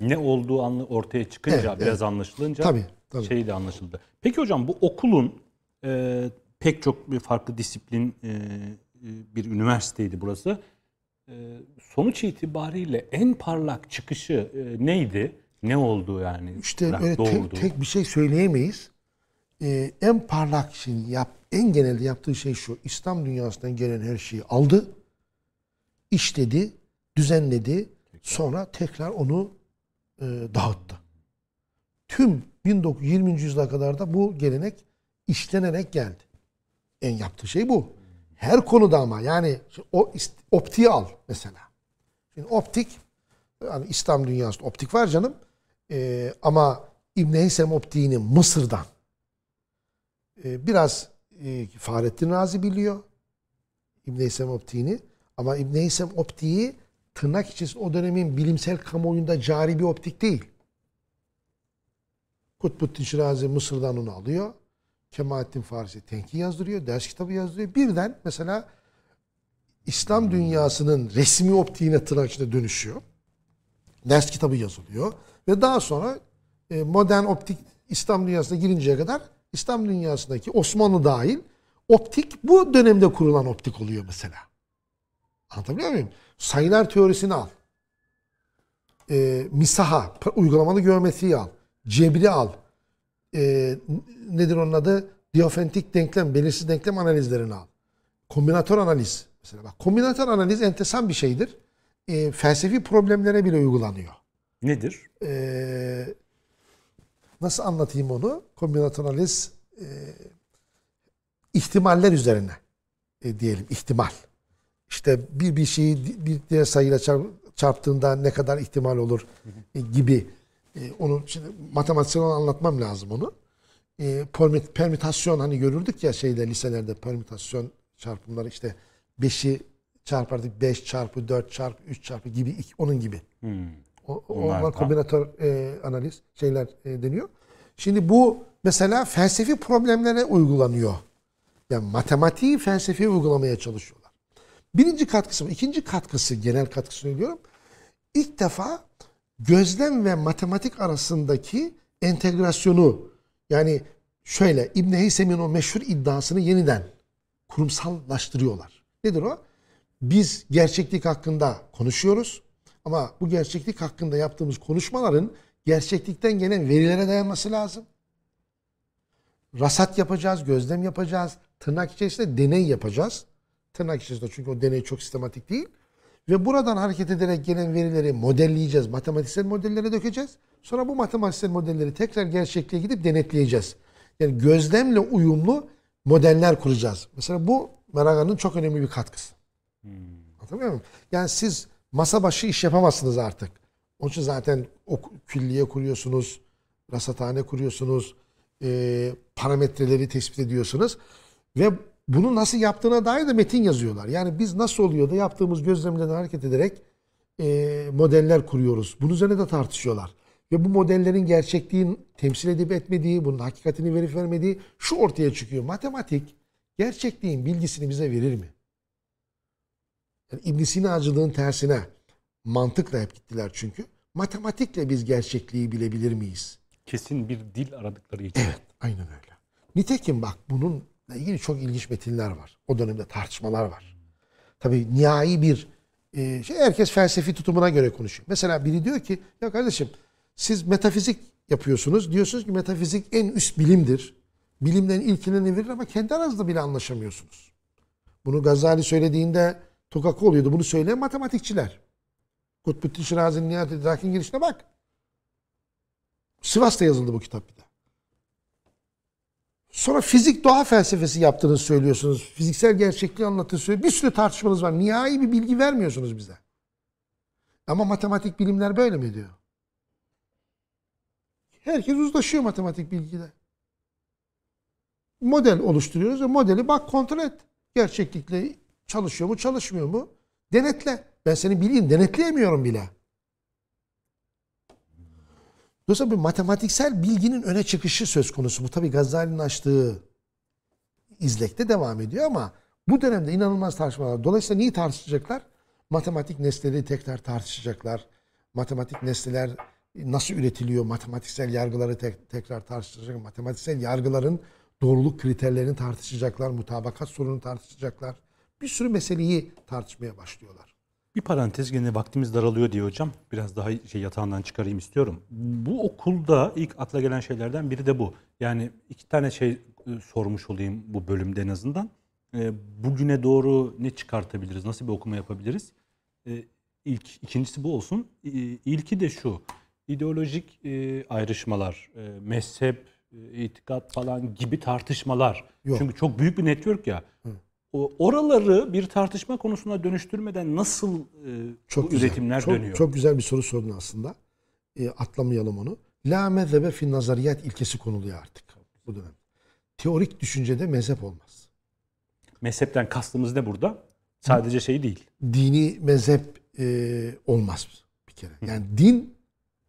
Ne olduğu anlı ortaya çıkınca evet, biraz evet. anlaşılınca tabii, tabii. şey de anlaşıldı. Peki hocam bu okulun e, pek çok bir farklı disiplin e, bir üniversiteydi burası. E, sonuç itibariyle en parlak çıkışı e, neydi? Ne oldu yani? İşte öyle tek, tek bir şey söyleyemeyiz. Ee, en parlak şimdi yap, en genelde yaptığı şey şu. İslam dünyasından gelen her şeyi aldı, işledi, düzenledi. Sonra tekrar onu e, dağıttı. Tüm 1920. yüzyıla kadar da bu gelenek işlenerek geldi. En yaptığı şey bu. Her konuda ama yani o optiği al mesela. Şimdi optik yani İslam dünyasında optik var canım. Ee, ama İbn Heysem optiğini Mısır'dan e, biraz e, Fahrettin Razi biliyor. İbn Heysem optiğini. Ama İbn Heysem optiği tırnak içerisinde o dönemin bilimsel kamuoyunda cari bir optik değil. Kutbuddin Şirazi Mısır'dan onu alıyor. Kemalettin Farisi tenki yazdırıyor, ders kitabı yazdırıyor. Birden mesela İslam dünyasının resmi optiğine tırnak içinde dönüşüyor. Ders kitabı yazılıyor. Ve daha sonra e, modern optik İslam dünyasına girinceye kadar İslam dünyasındaki Osmanlı dahil optik bu dönemde kurulan optik oluyor mesela. Anlatabiliyor muyum? Sayılar teorisini al. E, misaha, uygulamalı geometriyi al. Cebri al. E, nedir onun adı? Diyofentik denklem, belirsiz denklem analizlerini al. Kombinatör analiz. Mesela bak kombinatör analiz entesan bir şeydir. E, felsefi problemlere bile uygulanıyor. Nedir? E, nasıl anlatayım onu? Kombinatör analiz e, ihtimaller üzerine e, diyelim ihtimal işte bir bir şeyi bir diğer sayıyla çarptığında ne kadar ihtimal olur e, gibi. E, onu şimdi matematiksel anlatmam lazım onu. E, permütasyon hani görürdük ya şeyde liselerde permütasyon çarpımları işte 5'i çarpardık 5 çarpı 4 çarpı 3 çarpı gibi onun gibi. Hmm. O, onlar kombinatör e, analiz şeyler e, deniyor. Şimdi bu mesela felsefi problemlere uygulanıyor. Yani matematiği felsefeye uygulamaya çalışıyorlar. Birinci katkısı. İkinci katkısı, genel katkısı söylüyorum. İlk defa gözlem ve matematik arasındaki entegrasyonu yani şöyle İbn Heysem'in o meşhur iddiasını yeniden kurumsallaştırıyorlar. Nedir o? Biz gerçeklik hakkında konuşuyoruz ama bu gerçeklik hakkında yaptığımız konuşmaların gerçeklikten gelen verilere dayanması lazım. Rasat yapacağız, gözlem yapacağız, tırnak içerisinde deney yapacağız. Tırnak içerisinde çünkü o deney çok sistematik değil. Ve buradan hareket ederek gelen verileri modelleyeceğiz. Matematiksel modellere dökeceğiz. Sonra bu matematiksel modelleri tekrar gerçekliğe gidip denetleyeceğiz. Yani gözlemle uyumlu modeller kuracağız. Mesela bu Maragalla'nın çok önemli bir katkısı. Hmm. Anlatabiliyor muyum? Yani siz masa başı iş yapamazsınız artık. Onun için zaten o külliye kuruyorsunuz, rasathane kuruyorsunuz, e, parametreleri tespit ediyorsunuz. Ve bunu nasıl yaptığına dair de metin yazıyorlar. Yani biz nasıl oluyor da yaptığımız gözlemlerden hareket ederek e, modeller kuruyoruz. Bunun üzerine de tartışıyorlar. Ve bu modellerin gerçekliğin temsil edip etmediği, bunun hakikatini verip vermediği şu ortaya çıkıyor. Matematik gerçekliğin bilgisini bize verir mi? Yani İbn Sina'cılığın tersine mantıkla hep gittiler çünkü. Matematikle biz gerçekliği bilebilir miyiz? Kesin bir dil aradıkları için. Evet, aynen öyle. Nitekim bak bununla ilgili çok ilginç metinler var. O dönemde tartışmalar var. Tabii nihai bir e, şey herkes felsefi tutumuna göre konuşuyor. Mesela biri diyor ki ya kardeşim siz metafizik yapıyorsunuz. Diyorsunuz ki metafizik en üst bilimdir. Bilimden ilkelerini verir ama kendi aranızda bile anlaşamıyorsunuz. Bunu Gazali söylediğinde tokakı oluyordu. Bunu söyleyen matematikçiler. Kutbettin Şirazi'nin Nihat İdrak'ın girişine bak. Sivas'ta yazıldı bu kitap bir de. Sonra fizik doğa felsefesi yaptığını söylüyorsunuz. Fiziksel gerçekliği anlatır söylüyor. Bir sürü tartışmanız var. Nihai bir bilgi vermiyorsunuz bize. Ama matematik bilimler böyle mi diyor? Herkes uzlaşıyor matematik bilgide. Model oluşturuyoruz ve modeli bak kontrol et. Gerçeklikle çalışıyor mu çalışmıyor mu? Denetle. Ben senin bilgini denetleyemiyorum bile. Dolayısıyla bir matematiksel bilginin öne çıkışı söz konusu. Bu tabi Gazali'nin açtığı izlekte devam ediyor ama bu dönemde inanılmaz tartışmalar. Dolayısıyla neyi tartışacaklar? Matematik nesneleri tekrar tartışacaklar. Matematik nesneler nasıl üretiliyor? Matematiksel yargıları tek, tekrar tartışacak. Matematiksel yargıların doğruluk kriterlerini tartışacaklar. Mutabakat sorunu tartışacaklar. Bir sürü meseleyi tartışmaya başlıyorlar. Bir parantez gene vaktimiz daralıyor diye hocam. Biraz daha şey yatağından çıkarayım istiyorum. Bu okulda ilk akla gelen şeylerden biri de bu. Yani iki tane şey e, sormuş olayım bu bölümde en azından. E, bugüne doğru ne çıkartabiliriz? Nasıl bir okuma yapabiliriz? E, ilk ikincisi bu olsun. İlki de şu. İdeolojik ayrışmalar, mezhep, itikat falan gibi tartışmalar. Yok. Çünkü çok büyük bir network ya. Hı oraları bir tartışma konusuna dönüştürmeden nasıl e, çok bu güzel. üretimler çok, dönüyor? Çok güzel bir soru sordun aslında. E, atlamayalım onu. La mezhebe fin nazariyat ilkesi konuluyor artık bu dönem. Teorik düşüncede mezhep olmaz. Mezhepten kastımız ne burada? Sadece şey değil. Dini mezhep e, olmaz bir kere. Yani din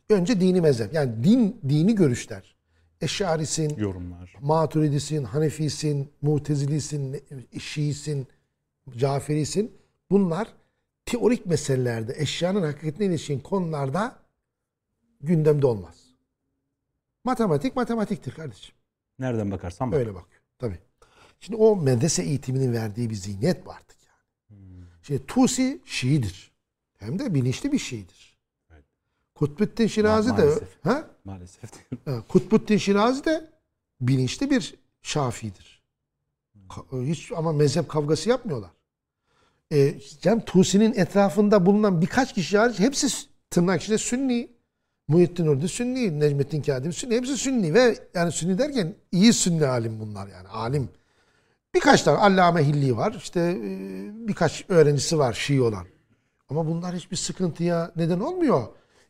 önce dini mezhep. Yani din dini görüşler. Eşarisin, yorumlar. Maturidisin, Hanefisin, Mutezilisin, Şiisin, Caferisin. Bunlar teorik meselelerde, eşyanın hakikatine ilişkin konularda gündemde olmaz. Matematik matematiktir kardeşim. Nereden bakarsan bak. Öyle bak. Tabii. Şimdi o medrese eğitiminin verdiği bir zihniyet var artık yani. Hmm. Şimdi Tusi Şiidir. Hem de bilinçli bir Şiidir. Kutbuddin Şirazi Ma de ha? Maalesef. Kutbuddin Şirazi de bilinçli bir Şafii'dir. Hiç ama mezhep kavgası yapmıyorlar. E, Cem Tusi'nin etrafında bulunan birkaç kişi hariç hepsi tırnak içinde Sünni. Muhittin Urdu Sünni, Necmettin Kâdim Sünni. Hepsi Sünni ve yani Sünni derken iyi Sünni alim bunlar yani. Alim. Birkaç tane Allame Hilli var. İşte e, birkaç öğrencisi var Şii olan. Ama bunlar hiçbir sıkıntıya neden olmuyor.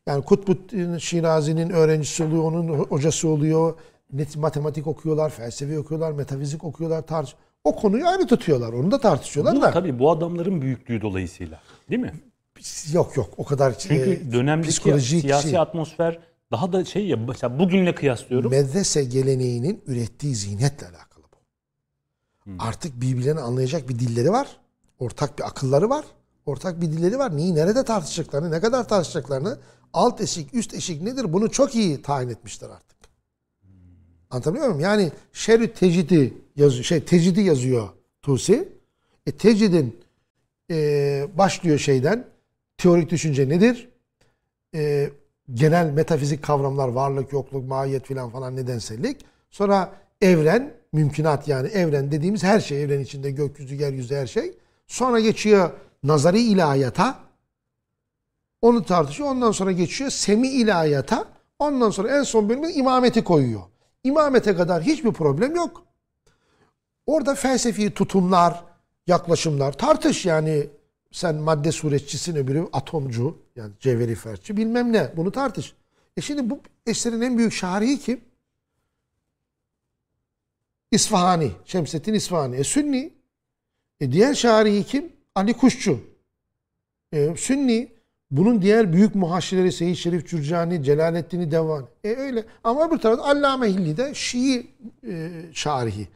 Yani Kutbuddin Şirazi'nin öğrencisi oluyor, onun hocası oluyor. Net matematik okuyorlar, felsefe okuyorlar, metafizik okuyorlar, tartış. O konuyu ayrı tutuyorlar. Onu da tartışıyorlar bu, da. Tabii bu adamların büyüklüğü dolayısıyla. Değil mi? Yok yok o kadar Çünkü e, dönemdeki siyasi şey. atmosfer daha da şey ya mesela bugünle kıyaslıyorum. Medrese geleneğinin ürettiği zihniyetle alakalı bu. Artık birbirlerini anlayacak bir dilleri var. Ortak bir akılları var. Ortak bir dilleri var. Neyi nerede tartışacaklarını, ne kadar tartışacaklarını, alt eşik, üst eşik nedir bunu çok iyi tayin etmişler artık. Anlatabiliyor muyum? Yani şerü tecidi yazıyor, şey tecidi yazıyor Tusi. E tecidin e, başlıyor şeyden teorik düşünce nedir? E, genel metafizik kavramlar varlık, yokluk, mahiyet filan falan nedensellik. Sonra evren, mümkünat yani evren dediğimiz her şey evren içinde gökyüzü, yeryüzü her şey. Sonra geçiyor nazari ilahiyata. Onu tartışıyor. Ondan sonra geçiyor semi ilahiyata. Ondan sonra en son bölümde imameti koyuyor. İmamete kadar hiçbir problem yok. Orada felsefi tutumlar, yaklaşımlar tartış yani sen madde suretçisin öbürü atomcu yani cevheri ferçi bilmem ne bunu tartış. E şimdi bu eserin en büyük şarihi kim? İsfahani, Şemsettin İsfahani. E Sünni. E diğer şarihi kim? Ali Kuşçu. E, Sünni. Bunun diğer büyük muhaşileri Seyyid Şerif Cürcani, Celaleddin Devan. E öyle. Ama bir tarafta Allame Hilli de Şii e, şarihi.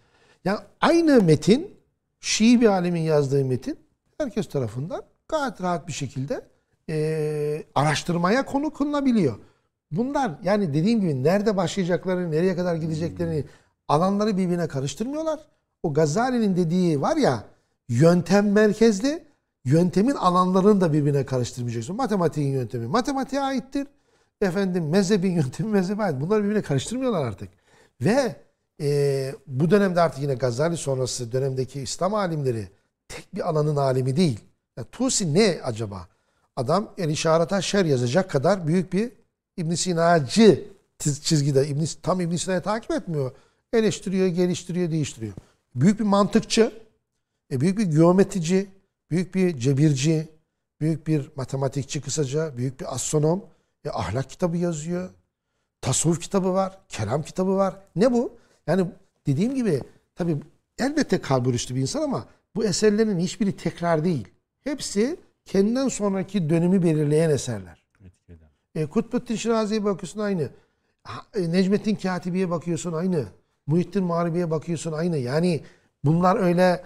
Yani aynı metin, Şii bir alemin yazdığı metin herkes tarafından gayet rahat bir şekilde e, araştırmaya konu kılınabiliyor. Bunlar yani dediğim gibi nerede başlayacaklarını, nereye kadar gideceklerini alanları birbirine karıştırmıyorlar. O Gazali'nin dediği var ya yöntem merkezli, yöntemin alanlarını da birbirine karıştırmayacaksın. Matematiğin yöntemi matematiğe aittir. Efendim mezhebin yöntemi mezhebe ait. Bunları birbirine karıştırmıyorlar artık. Ve e, bu dönemde artık yine Gazali sonrası dönemdeki İslam alimleri tek bir alanın alimi değil. Ya, Tusi ne acaba? Adam el işarata şer yazacak kadar büyük bir İbn Sina'cı çizgide. İbn, tam İbn Sina'yı takip etmiyor. Eleştiriyor, geliştiriyor, değiştiriyor. Büyük bir mantıkçı, e, büyük bir geometrici, büyük bir cebirci, büyük bir matematikçi kısaca, büyük bir astronom. E, ahlak kitabı yazıyor. Tasavvuf kitabı var, kelam kitabı var. Ne bu? Yani dediğim gibi tabii elbette kalburüstü bir insan ama bu eserlerin hiçbiri tekrar değil. Hepsi kendinden sonraki dönemi belirleyen eserler. E, Kutbettin Şirazi'ye bakıyorsun aynı. E, Necmettin Katibi'ye bakıyorsun aynı. Muhittin Mağribi'ye bakıyorsun aynı. Yani bunlar öyle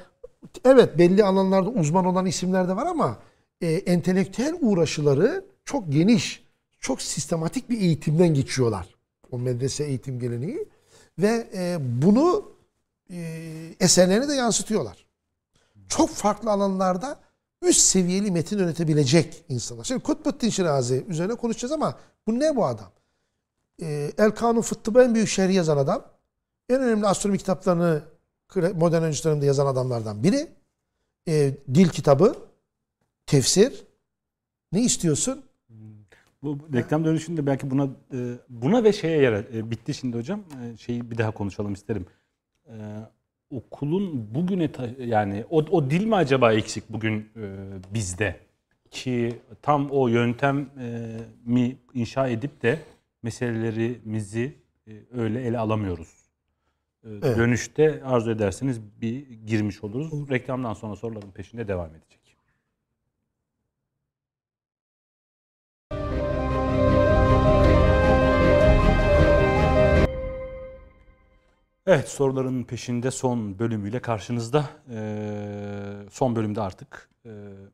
evet belli alanlarda uzman olan isimler de var ama e, entelektüel uğraşıları çok geniş, çok sistematik bir eğitimden geçiyorlar. O medrese eğitim geleneği. Ve e, bunu e, eserlerine de yansıtıyorlar. Çok farklı alanlarda üst seviyeli metin üretebilecek insanlar. Şimdi Kutbettin Şirazi üzerine konuşacağız ama bu ne bu adam? E, El Kanun Fıttıbı en büyük şerhi yazan adam. En önemli astronomi kitaplarını modern öncü dönemde yazan adamlardan biri. E, dil kitabı, tefsir. Ne istiyorsun? Bu reklam dönüşünde belki buna e, buna ve şeye. E, bitti şimdi hocam. E, şeyi bir daha konuşalım isterim. E, okulun bugüne yani o, o dil mi acaba eksik bugün bizde? Ki tam o yöntem mi inşa edip de meselelerimizi öyle ele alamıyoruz. E, Dönüşte arzu ederseniz bir girmiş oluruz. Reklamdan sonra soruların peşinde devam edecek. Evet soruların peşinde son bölümüyle karşınızda. Ee, son bölümde artık e,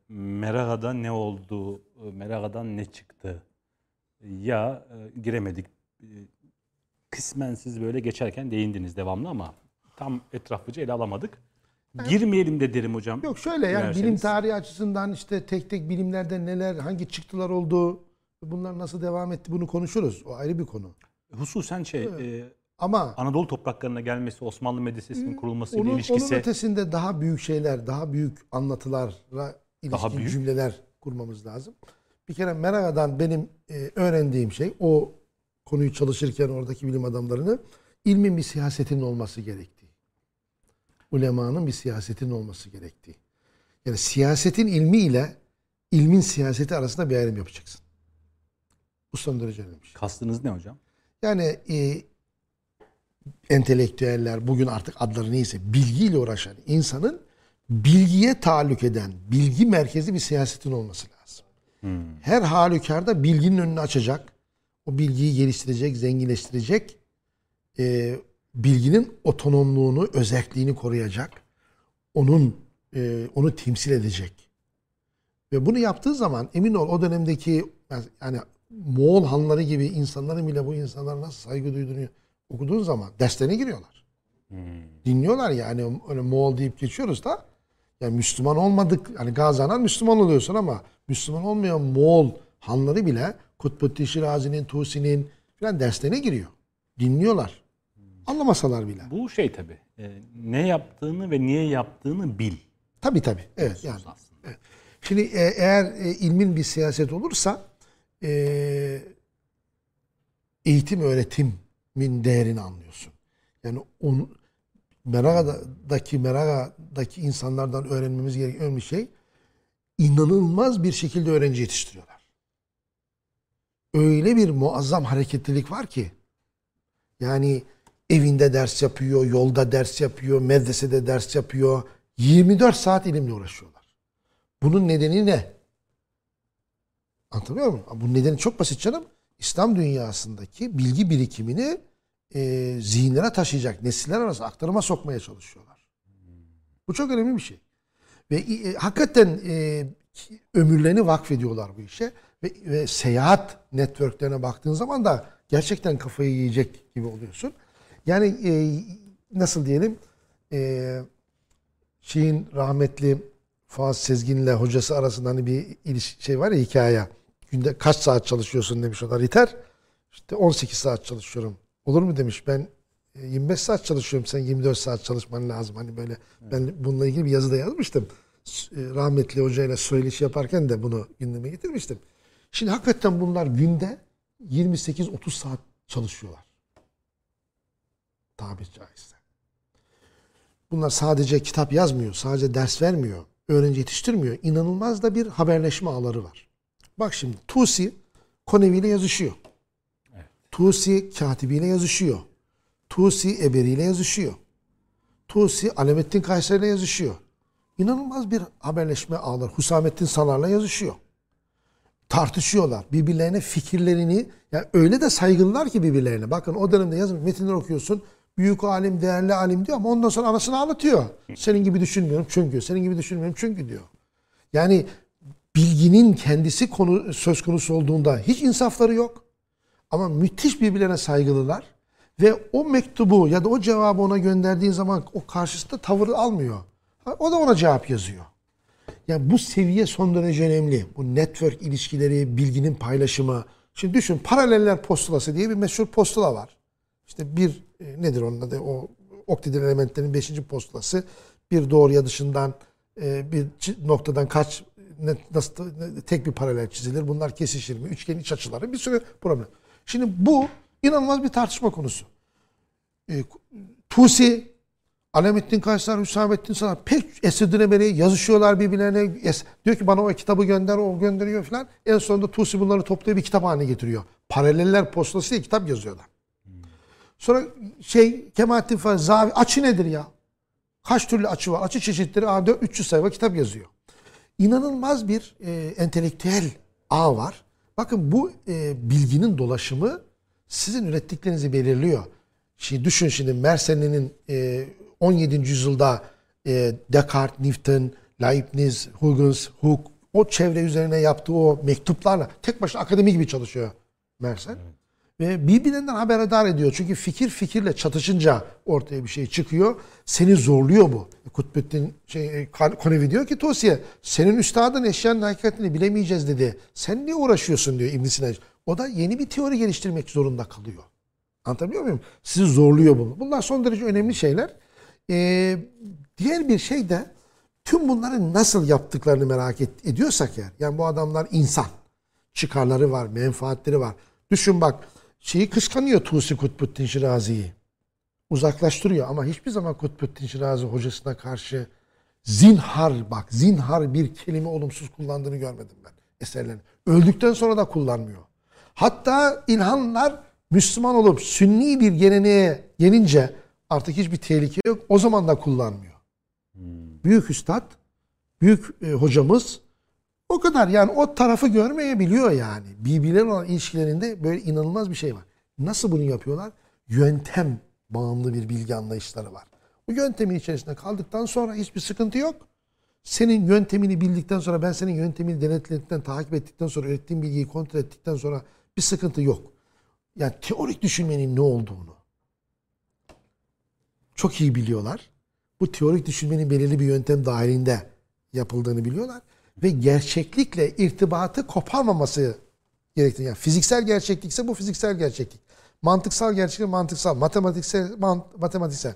Meraga'da ne oldu, e, Meraga'dan ne çıktı ya e, giremedik. E, kısmen siz böyle geçerken değindiniz devamlı ama tam etraflıca ele alamadık. Girmeyelim de derim hocam. Yok şöyle yani bilim tarihi açısından işte tek tek bilimlerde neler, hangi çıktılar oldu, bunlar nasıl devam etti bunu konuşuruz. O ayrı bir konu. Hususen şey e, Ama Anadolu topraklarına gelmesi, Osmanlı medresesinin kurulması ile onun, onun ilişkisi ötesinde daha büyük şeyler, daha büyük anlatılara ilişkin Daha büyük? cümleler kurmamız lazım. Bir kere Meraga'dan benim e, öğrendiğim şey o konuyu çalışırken oradaki bilim adamlarını ilmin bir siyasetinin olması gerektiği. Ulemanın bir siyasetinin olması gerektiği. Yani siyasetin ilmi ile ilmin siyaseti arasında bir ayrım yapacaksın. Bu son derece önemli şey. kastınız ne hocam? Yani e, entelektüeller bugün artık adları neyse bilgiyle uğraşan insanın bilgiye taalluk eden bilgi merkezi bir siyasetin olması lazım. Her halükarda bilginin önünü açacak, o bilgiyi geliştirecek, zenginleştirecek, e, bilginin otonomluğunu, özelliğini koruyacak, onun e, onu temsil edecek. Ve bunu yaptığı zaman emin ol o dönemdeki yani Moğol hanları gibi insanların bile bu insanlara nasıl saygı duyduğunu okuduğun zaman derslerine giriyorlar. Hmm. Dinliyorlar yani öyle Moğol deyip geçiyoruz da yani Müslüman olmadık yani Gazanan Müslüman oluyorsun ama Müslüman olmayan Moğol hanları bile Kutbuddin Şirazi'nin, Tusi'nin falan derslerine giriyor. Dinliyorlar. Anlamasalar bile. Bu şey tabi. E, ne yaptığını ve niye yaptığını bil. Tabi tabi. Evet yani. Evet. Şimdi e, eğer e, ilmin bir siyaset olursa e, eğitim öğretimin değerini anlıyorsun. Yani on, Meraga'daki Meraga'daki insanlardan öğrenmemiz gereken bir şey inanılmaz bir şekilde öğrenci yetiştiriyorlar. Öyle bir muazzam hareketlilik var ki yani evinde ders yapıyor, yolda ders yapıyor, medresede ders yapıyor. 24 saat ilimle uğraşıyorlar. Bunun nedeni ne? Anlatabiliyor muyum? Bu nedeni çok basit canım. İslam dünyasındaki bilgi birikimini e, zihinlere taşıyacak, nesiller arası aktarıma sokmaya çalışıyorlar. Bu çok önemli bir şey. Ve e, hakikaten e, ömürlerini vakfediyorlar bu işe. Ve, ve seyahat networklerine baktığın zaman da gerçekten kafayı yiyecek gibi oluyorsun. Yani e, nasıl diyelim e, şeyin rahmetli Fuat Sezgin'le hocası arasında hani bir iliş şey var ya hikaye. Günde kaç saat çalışıyorsun demiş o da Riter. İşte 18 saat çalışıyorum. Olur mu demiş ben 25 e, saat çalışıyorum sen 24 saat çalışman lazım. Hani böyle ben bununla ilgili bir yazıda yazmıştım. E, rahmetli hocayla söyleşi yaparken de bunu gündeme getirmiştim. Şimdi hakikaten bunlar günde 28-30 saat çalışıyorlar. Tabir caizse. Bunlar sadece kitap yazmıyor, sadece ders vermiyor, öğrenci yetiştirmiyor. İnanılmaz da bir haberleşme ağları var. Bak şimdi Tusi Konevi ile yazışıyor. Evet. Tusi Katibi ile yazışıyor. Tusi Eberi ile yazışıyor. Tusi Alemettin Kayseri ile yazışıyor. İnanılmaz bir haberleşme ağları. Husamettin Salar'la yazışıyor. Tartışıyorlar. Birbirlerine fikirlerini yani öyle de saygılılar ki birbirlerine. Bakın o dönemde yazın metinler okuyorsun. Büyük alim, değerli alim diyor ama ondan sonra anasını anlatıyor. Senin gibi düşünmüyorum çünkü. Senin gibi düşünmüyorum çünkü diyor. Yani bilginin kendisi konu söz konusu olduğunda hiç insafları yok. Ama müthiş birbirlerine saygılılar. Ve o mektubu ya da o cevabı ona gönderdiğin zaman o karşısında tavır almıyor. O da ona cevap yazıyor. Yani bu seviye son derece önemli. Bu network ilişkileri, bilginin paylaşımı. Şimdi düşün paraleller postulası diye bir meşhur postula var. İşte bir e, nedir onun adı o oktedil elementlerin beşinci postulası. Bir doğruya dışından e, bir noktadan kaç nasıl tek bir paralel çizilir? Bunlar kesişir mi? Üçgenin iç açıları bir sürü problem. Şimdi bu inanılmaz bir tartışma konusu. E, Tusi, Alemettin Kaysar, Hüsamettin Salah pek Esedine beri yazışıyorlar birbirlerine. Diyor ki bana o kitabı gönder, o gönderiyor falan. En sonunda Tusi bunları toplayıp bir kitap haline getiriyor. Paraleller postası diye kitap yazıyorlar. Sonra şey Kemalettin Zavi, açı nedir ya? Kaç türlü açı var? Açı çeşitleri A4 300 sayfa kitap yazıyor inanılmaz bir e, entelektüel ağ var. Bakın bu e, bilginin dolaşımı sizin ürettiklerinizi belirliyor. Şimdi düşün şimdi Mersennet'in e, 17. yüzyılda e, Descartes, Newton, Leibniz, Huygens, Hooke o çevre üzerine yaptığı o mektuplarla tek başına akademi gibi çalışıyor Mersenne. Evet. Ve birbirinden haberdar ediyor. Çünkü fikir fikirle çatışınca ortaya bir şey çıkıyor. Seni zorluyor bu. Kutbettin şey, Konevi diyor ki Tosiye senin üstadın eşyanın hakikatini bilemeyeceğiz dedi. Sen niye uğraşıyorsun diyor İbn Sina. O da yeni bir teori geliştirmek zorunda kalıyor. Anlatabiliyor muyum? Sizi zorluyor bunu. Bunlar son derece önemli şeyler. Ee, diğer bir şey de tüm bunları nasıl yaptıklarını merak et, ediyorsak eğer. Yani bu adamlar insan. Çıkarları var, menfaatleri var. Düşün bak şeyi kıskanıyor Tusi Kutbuddin Şirazi'yi. Uzaklaştırıyor ama hiçbir zaman Kutbuddin Şirazi hocasına karşı zinhar bak zinhar bir kelime olumsuz kullandığını görmedim ben eserlerini. Öldükten sonra da kullanmıyor. Hatta İlhanlar Müslüman olup sünni bir geleneğe gelince artık hiçbir tehlike yok. O zaman da kullanmıyor. Büyük üstad, büyük e, hocamız O kadar yani o tarafı görmeyebiliyor yani. Birbirlerine olan ilişkilerinde böyle inanılmaz bir şey var. Nasıl bunu yapıyorlar? Yöntem bağımlı bir bilgi anlayışları var. Bu yöntemin içerisinde kaldıktan sonra hiçbir sıkıntı yok. Senin yöntemini bildikten sonra ben senin yöntemini denetledikten, takip ettikten sonra ürettiğin bilgiyi kontrol ettikten sonra bir sıkıntı yok. Yani teorik düşünmenin ne olduğunu çok iyi biliyorlar. Bu teorik düşünmenin belirli bir yöntem dahilinde yapıldığını biliyorlar ve gerçeklikle irtibatı koparmaması gerektiğini. Yani fiziksel gerçeklikse bu fiziksel gerçeklik. Mantıksal gerçeklik mantıksal, matematiksel mant- matematiksel.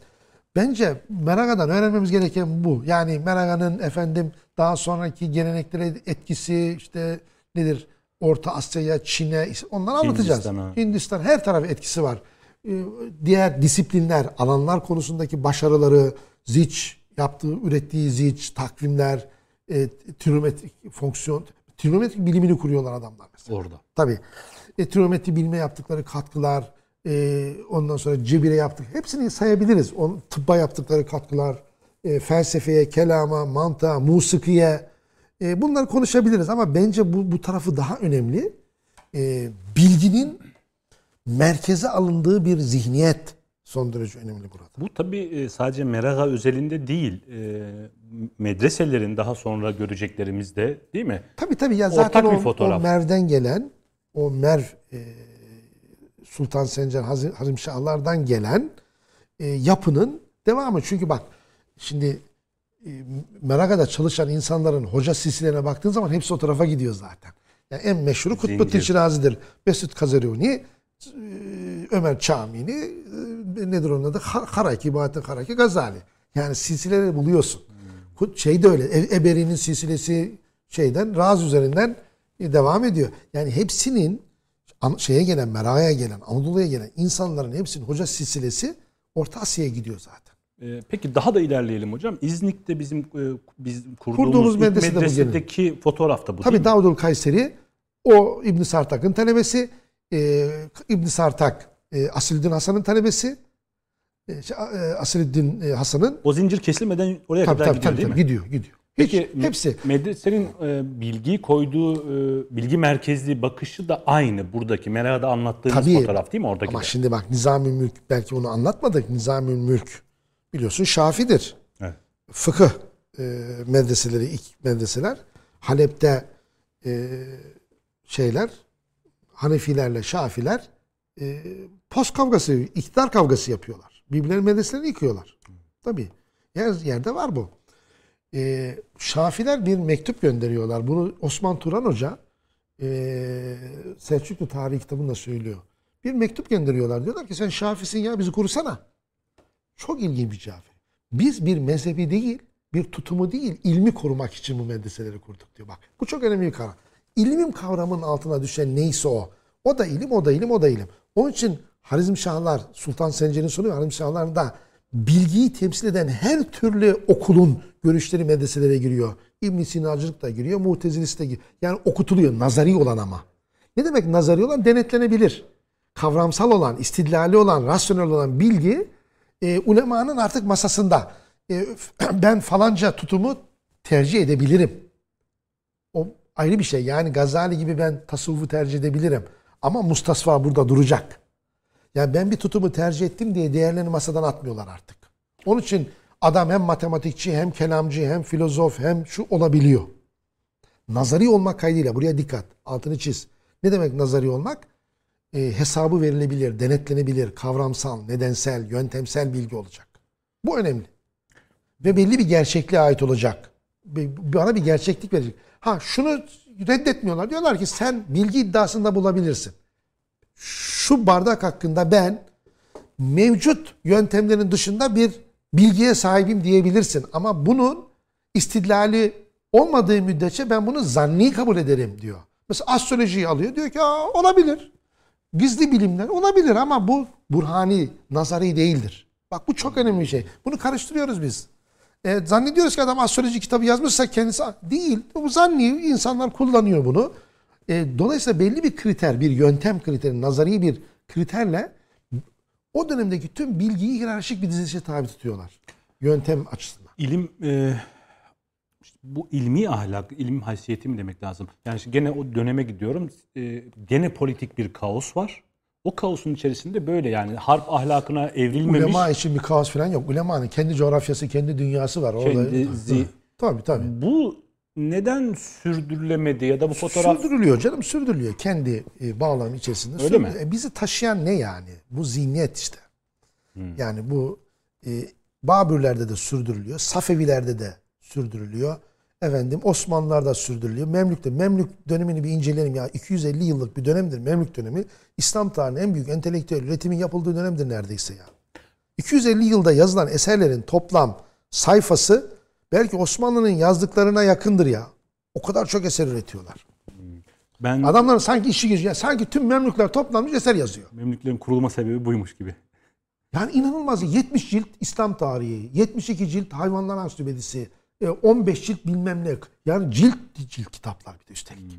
Bence Meraga'dan öğrenmemiz gereken bu. Yani Meraga'nın efendim daha sonraki geleneklere etkisi işte nedir? Orta Asya'ya, Çin'e onları anlatacağız. Hindistan her taraf etkisi var. Ee, Diğer disiplinler, alanlar konusundaki başarıları, ziç yaptığı, ürettiği ziç, takvimler, e, trigonometrik fonksiyon, trigonometrik bilimini kuruyorlar adamlar mesela. Orada. Tabii. E, trigonometri bilme yaptıkları katkılar, e, ondan sonra cebire yaptık. Hepsini sayabiliriz. On, tıbba yaptıkları katkılar, e, felsefeye, kelama, mantığa, musikiye. E, bunları konuşabiliriz ama bence bu, bu tarafı daha önemli. E, bilginin merkeze alındığı bir zihniyet son derece önemli burada. Bu tabii e, sadece Meraga özelinde değil. e, Medreselerin daha sonra göreceklerimizde değil mi? Tabii tabii ya zaten Ortak bir o, fotoğraf. o Merv'den gelen o Merv e, Sultan Sencer Harim Şahlardan gelen e, yapının devamı. Çünkü bak şimdi e, Meraga'da çalışan insanların hoca silsilelerine baktığın zaman hepsi o tarafa gidiyor zaten. Yani en meşhuru Kutbuddin. Şirazi'dir. Mesut Kazaruni, e, Ömer Çamini, e, nedir onun adı? Ha- Haraki, Bahattin Haraki, Gazali. Yani silsileleri buluyorsun. Kut- Şey de öyle. E- Eberi'nin silsilesi şeyden, Raz üzerinden e, devam ediyor. Yani hepsinin şeye gelen, Mera'ya gelen, Anadolu'ya gelen insanların hepsinin hoca silsilesi Orta Asya'ya gidiyor zaten. E, Peki daha da ilerleyelim hocam. İznik'te bizim biz kurduğumuz, Kurduğumuz bu medresedeki fotoğraf da bu Tabii? Davudul Kayseri o İbn Sartak'ın talebesi. E, İbn Sartak e, Asiliddin Hasan'ın talebesi. E, şey, e, Asiliddin e, Hasan'ın O zincir kesilmeden oraya tabii, kadar tabii, gidiyor tabii, değil tabii, mi? gidiyor, gidiyor. Peki Hiç, hepsi. medresenin e, bilgiyi koyduğu e, bilgi merkezli bakışı da aynı buradaki Mera'da anlattığımız Tabii. fotoğraf değil mi oradaki Ama de? şimdi bak Nizami Mülk belki onu anlatmadık. Nizami Mülk biliyorsun Şafidir. Evet. Fıkıh e, medreseleri ilk medreseler. Halep'te e, şeyler Hanefilerle Şafiler e, post kavgası, iktidar kavgası yapıyorlar. Birbirlerinin medreselerini yıkıyorlar. Tabii. Yer, yerde var bu. E, Şafiler bir mektup gönderiyorlar. Bunu Osman Turan Hoca e, Selçuklu Tarihi kitabında söylüyor. Bir mektup gönderiyorlar. Diyorlar ki sen Şafisin ya bizi korusana. Çok ilginç bir cevap. Biz bir mezhebi değil, bir tutumu değil, ilmi korumak için bu medreseleri kurduk diyor. Bak bu çok önemli bir kavram. İlmin kavramının altına düşen neyse o. O da ilim, o da ilim, o da ilim. Onun için Harizmşahlar, Sultan Sencer'in sonu ve Harizmşahlar'da bilgiyi temsil eden her türlü okulun görüşleri medreselere giriyor. İbn Sinacılık da giriyor, Mu'tezilist de giriyor. Yani okutuluyor, nazari olan ama. Ne demek nazari olan? Denetlenebilir. Kavramsal olan, istidlali olan, rasyonel olan bilgi e, ulemanın artık masasında. E, ben falanca tutumu tercih edebilirim. Ayrı bir şey. Yani Gazali gibi ben tasavvufu tercih edebilirim. Ama mustasfa burada duracak. Yani ben bir tutumu tercih ettim diye diğerlerini masadan atmıyorlar artık. Onun için adam hem matematikçi hem kelamcı hem filozof hem şu olabiliyor. Nazari olmak kaydıyla buraya dikkat. Altını çiz. Ne demek nazari olmak? E, hesabı verilebilir, denetlenebilir, kavramsal, nedensel, yöntemsel bilgi olacak. Bu önemli. Ve belli bir gerçekliğe ait olacak. Bana bir gerçeklik verecek. Ha şunu reddetmiyorlar. Diyorlar ki sen bilgi iddiasında bulabilirsin. Şu bardak hakkında ben mevcut yöntemlerin dışında bir bilgiye sahibim diyebilirsin. Ama bunun istidlali olmadığı müddetçe ben bunu zanni kabul ederim diyor. Mesela astrolojiyi alıyor diyor ki Aa, olabilir. Gizli bilimler olabilir ama bu burhani, nazari değildir. Bak bu çok önemli bir şey. Bunu karıştırıyoruz biz. E, zannediyoruz ki adam astroloji kitabı yazmışsa kendisi değil. Bu zanni insanlar kullanıyor bunu. E, dolayısıyla belli bir kriter, bir yöntem kriteri, nazari bir kriterle o dönemdeki tüm bilgiyi hiyerarşik bir dizilişe tabi tutuyorlar. Yöntem açısından. İlim e, bu ilmi ahlak, ilim haysiyeti mi demek lazım? Yani gene o döneme gidiyorum. E, gene politik bir kaos var. O kaosun içerisinde böyle yani harp ahlakına evrilmemiş. Ulema için bir kaos falan yok. Ulemanın kendi coğrafyası, kendi dünyası var. Orada, Kendi- tabii tabii. Bu neden sürdürülemedi ya da bu fotoğraf Sürdürülüyor canım sürdürülüyor. Kendi e, bağlam içerisinde. Öyle mi? E, bizi taşıyan ne yani? Bu zihniyet işte. Yani bu e, Babürlerde de sürdürülüyor. Safevilerde de sürdürülüyor. Efendim Osmanlılar'da sürdürülüyor. Memlük'te. Memlük dönemini bir inceleyelim ya. 250 yıllık bir dönemdir Memlük dönemi. İslam tarihinin en büyük entelektüel üretimin yapıldığı dönemdir neredeyse ya. 250 yılda yazılan eserlerin toplam sayfası belki Osmanlı'nın yazdıklarına yakındır ya. O kadar çok eser üretiyorlar. ben Adamların sanki işi gücü, ya sanki tüm Memlükler toplanmış eser yazıyor. Memlüklerin kurulma sebebi buymuş gibi. Yani inanılmaz. 70 cilt İslam tarihi, 72 cilt hayvanlar ansiklopedisi, 15 cilt bilmem ne. Yani cilt cilt kitaplar bir de üstelik.